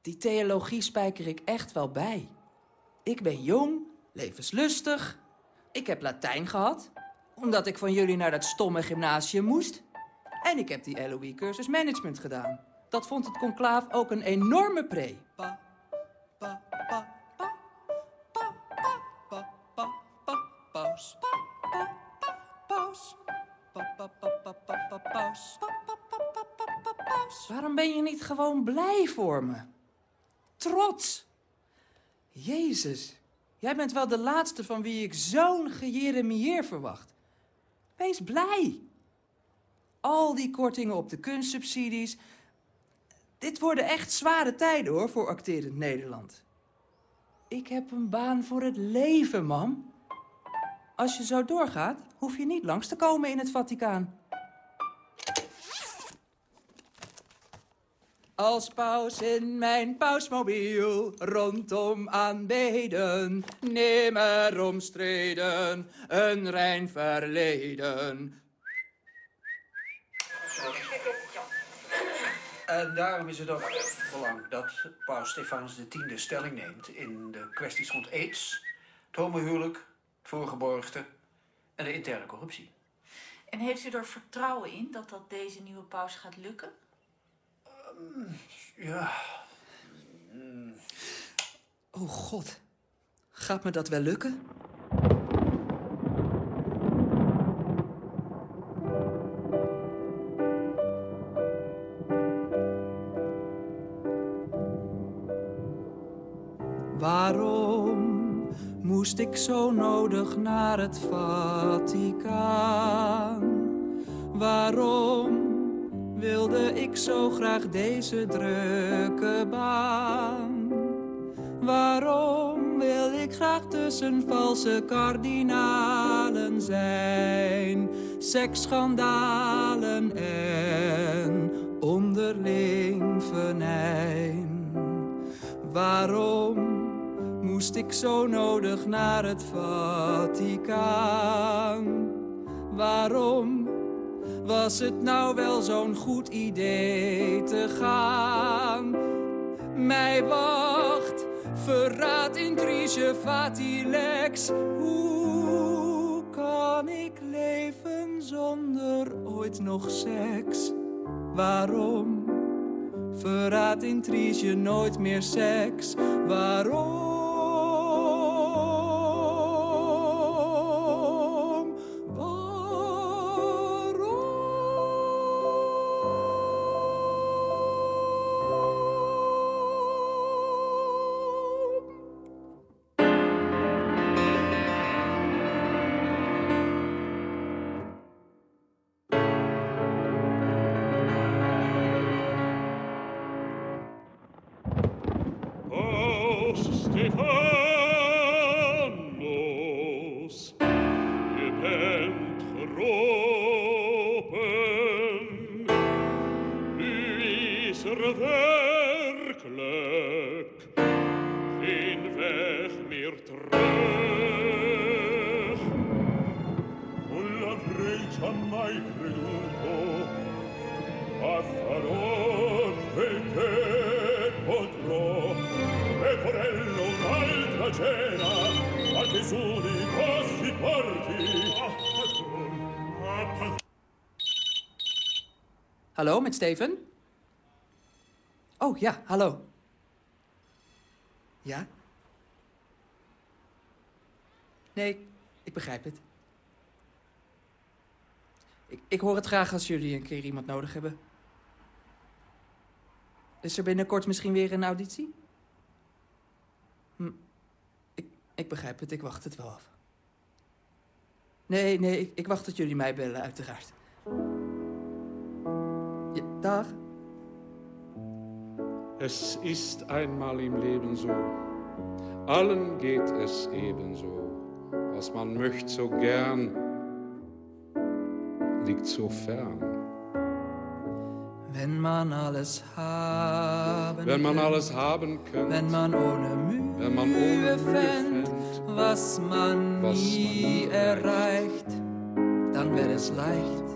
Speaker 14: Die theologie spijker ik echt wel bij. Ik ben jong, levenslustig. Ik heb Latijn gehad, omdat ik van jullie naar dat stomme gymnasium moest. En ik heb die LOE-cursus management gedaan. Dat vond het conclaaf ook een enorme pre. Ben je niet gewoon blij voor me? Trots. Jezus, jij bent wel de laatste van wie ik zo'n gejeremieer verwacht. Wees blij. Al die kortingen op de kunstsubsidies. Dit worden echt zware tijden hoor voor acterend Nederland. Ik heb een baan voor het leven, mam. Als je zo doorgaat, hoef je niet langs te komen in het Vaticaan. Als paus in mijn pausmobiel rondom aanbeden, nimmer omstreden, een rein verleden.
Speaker 15: En daarom is het ook belangrijk dat paus Stefanus X stelling neemt in de kwesties rond aids, het homohuwelijk, het voorgeborgte en de interne corruptie.
Speaker 16: En heeft u er vertrouwen in dat dat deze nieuwe paus gaat lukken?
Speaker 15: Ja.
Speaker 14: Oh god, gaat me dat wel lukken? Waarom moest ik zo nodig naar het Vaticaan? Waarom ik zo graag deze drukke baan? Waarom wil ik graag tussen valse kardinalen zijn? Seksschandalen en onderling venijn. Waarom moest ik zo nodig naar het Vaticaan? Waarom was het nou wel zo'n goed idee te gaan? Mij wacht verraad, intrige, fatilex. Hoe kan ik leven zonder ooit nog seks? Waarom verraad, intrige, nooit meer seks? Waarom?
Speaker 13: Cena tesori così.
Speaker 14: Hallo, met Steven? Oh, ja, hallo. Ja? Nee, ik begrijp het. Ik, ik hoor het graag als jullie een keer iemand nodig hebben. Is er binnenkort misschien weer een auditie? Ik, begrijp het, ik wacht het wel af. Nee, nee, ik, ik wacht tot jullie mij bellen, uiteraard. Ja, dag.
Speaker 17: Es ist einmal im Leben so, allen geht es ebenso. Was man möchte so gern, liegt so fern.
Speaker 14: Wenn man alles haben
Speaker 17: Wenn man alles haben könnte,
Speaker 14: Wenn man ohne Mühe,
Speaker 17: wenn man ohne Mühe
Speaker 14: fängt, was man
Speaker 17: was
Speaker 14: nie
Speaker 17: man
Speaker 14: erreicht, dann wäre es leicht.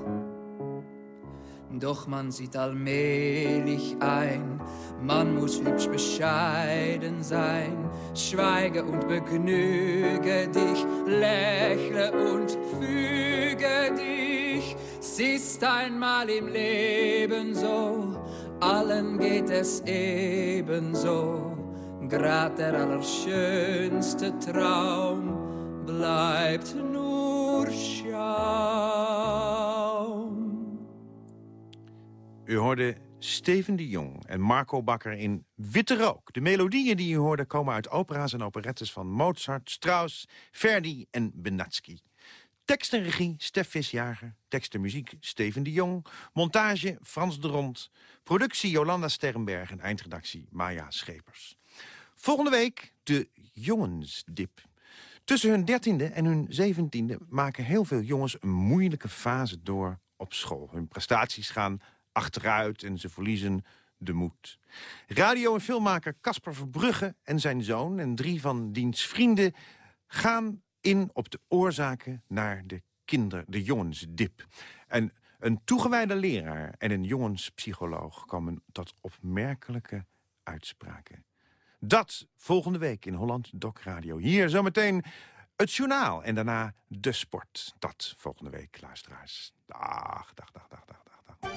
Speaker 14: Doch man sieht allmählich ein, man muss hübsch bescheiden sein. Schweige und begnüge dich, lächle und füge dich. Es ist einmal im Leben so, allen geht es ebenso. Grad der allerschönste Traum bleibt nur Schaum.
Speaker 9: U hoorde Steven de Jong en Marco Bakker in Witte Rook. De melodieën die u hoorde komen uit opera's en operettes van Mozart, Strauss, Verdi en Benatsky. Tekst en regie Stef Visjager, tekst en muziek Steven de Jong, montage Frans de Rond, productie Jolanda Sterrenberg en eindredactie Maya Schepers. Volgende week de jongensdip. Tussen hun dertiende en hun zeventiende maken heel veel jongens een moeilijke fase door op school. Hun prestaties gaan achteruit en ze verliezen de moed. Radio- en filmmaker Casper Verbrugge en zijn zoon en drie van diens vrienden gaan in op de oorzaken naar de kinder, de jongensdip. En een toegewijde leraar en een jongenspsycholoog komen tot opmerkelijke uitspraken. Dat volgende week in Holland Doc Radio. Hier zometeen het journaal en daarna de sport. Dat volgende week, luisteraars. Dag, dag, dag, dag, dag, dag. dag.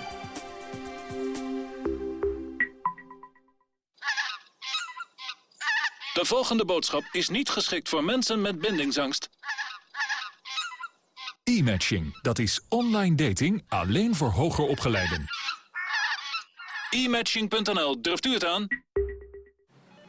Speaker 18: De volgende boodschap is niet geschikt voor mensen met bindingsangst.
Speaker 19: E-matching, dat is online dating alleen voor hoger opgeleiden.
Speaker 18: E-matching.nl, durft u het aan?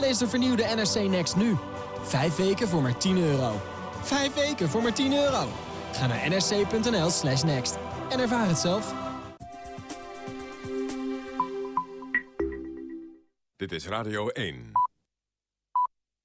Speaker 20: Lees de vernieuwde NRC Next nu. Vijf weken voor maar 10 euro. Vijf weken voor maar 10 euro. Ga naar nsc.nl slash next en ervaar het zelf.
Speaker 8: Dit is Radio 1.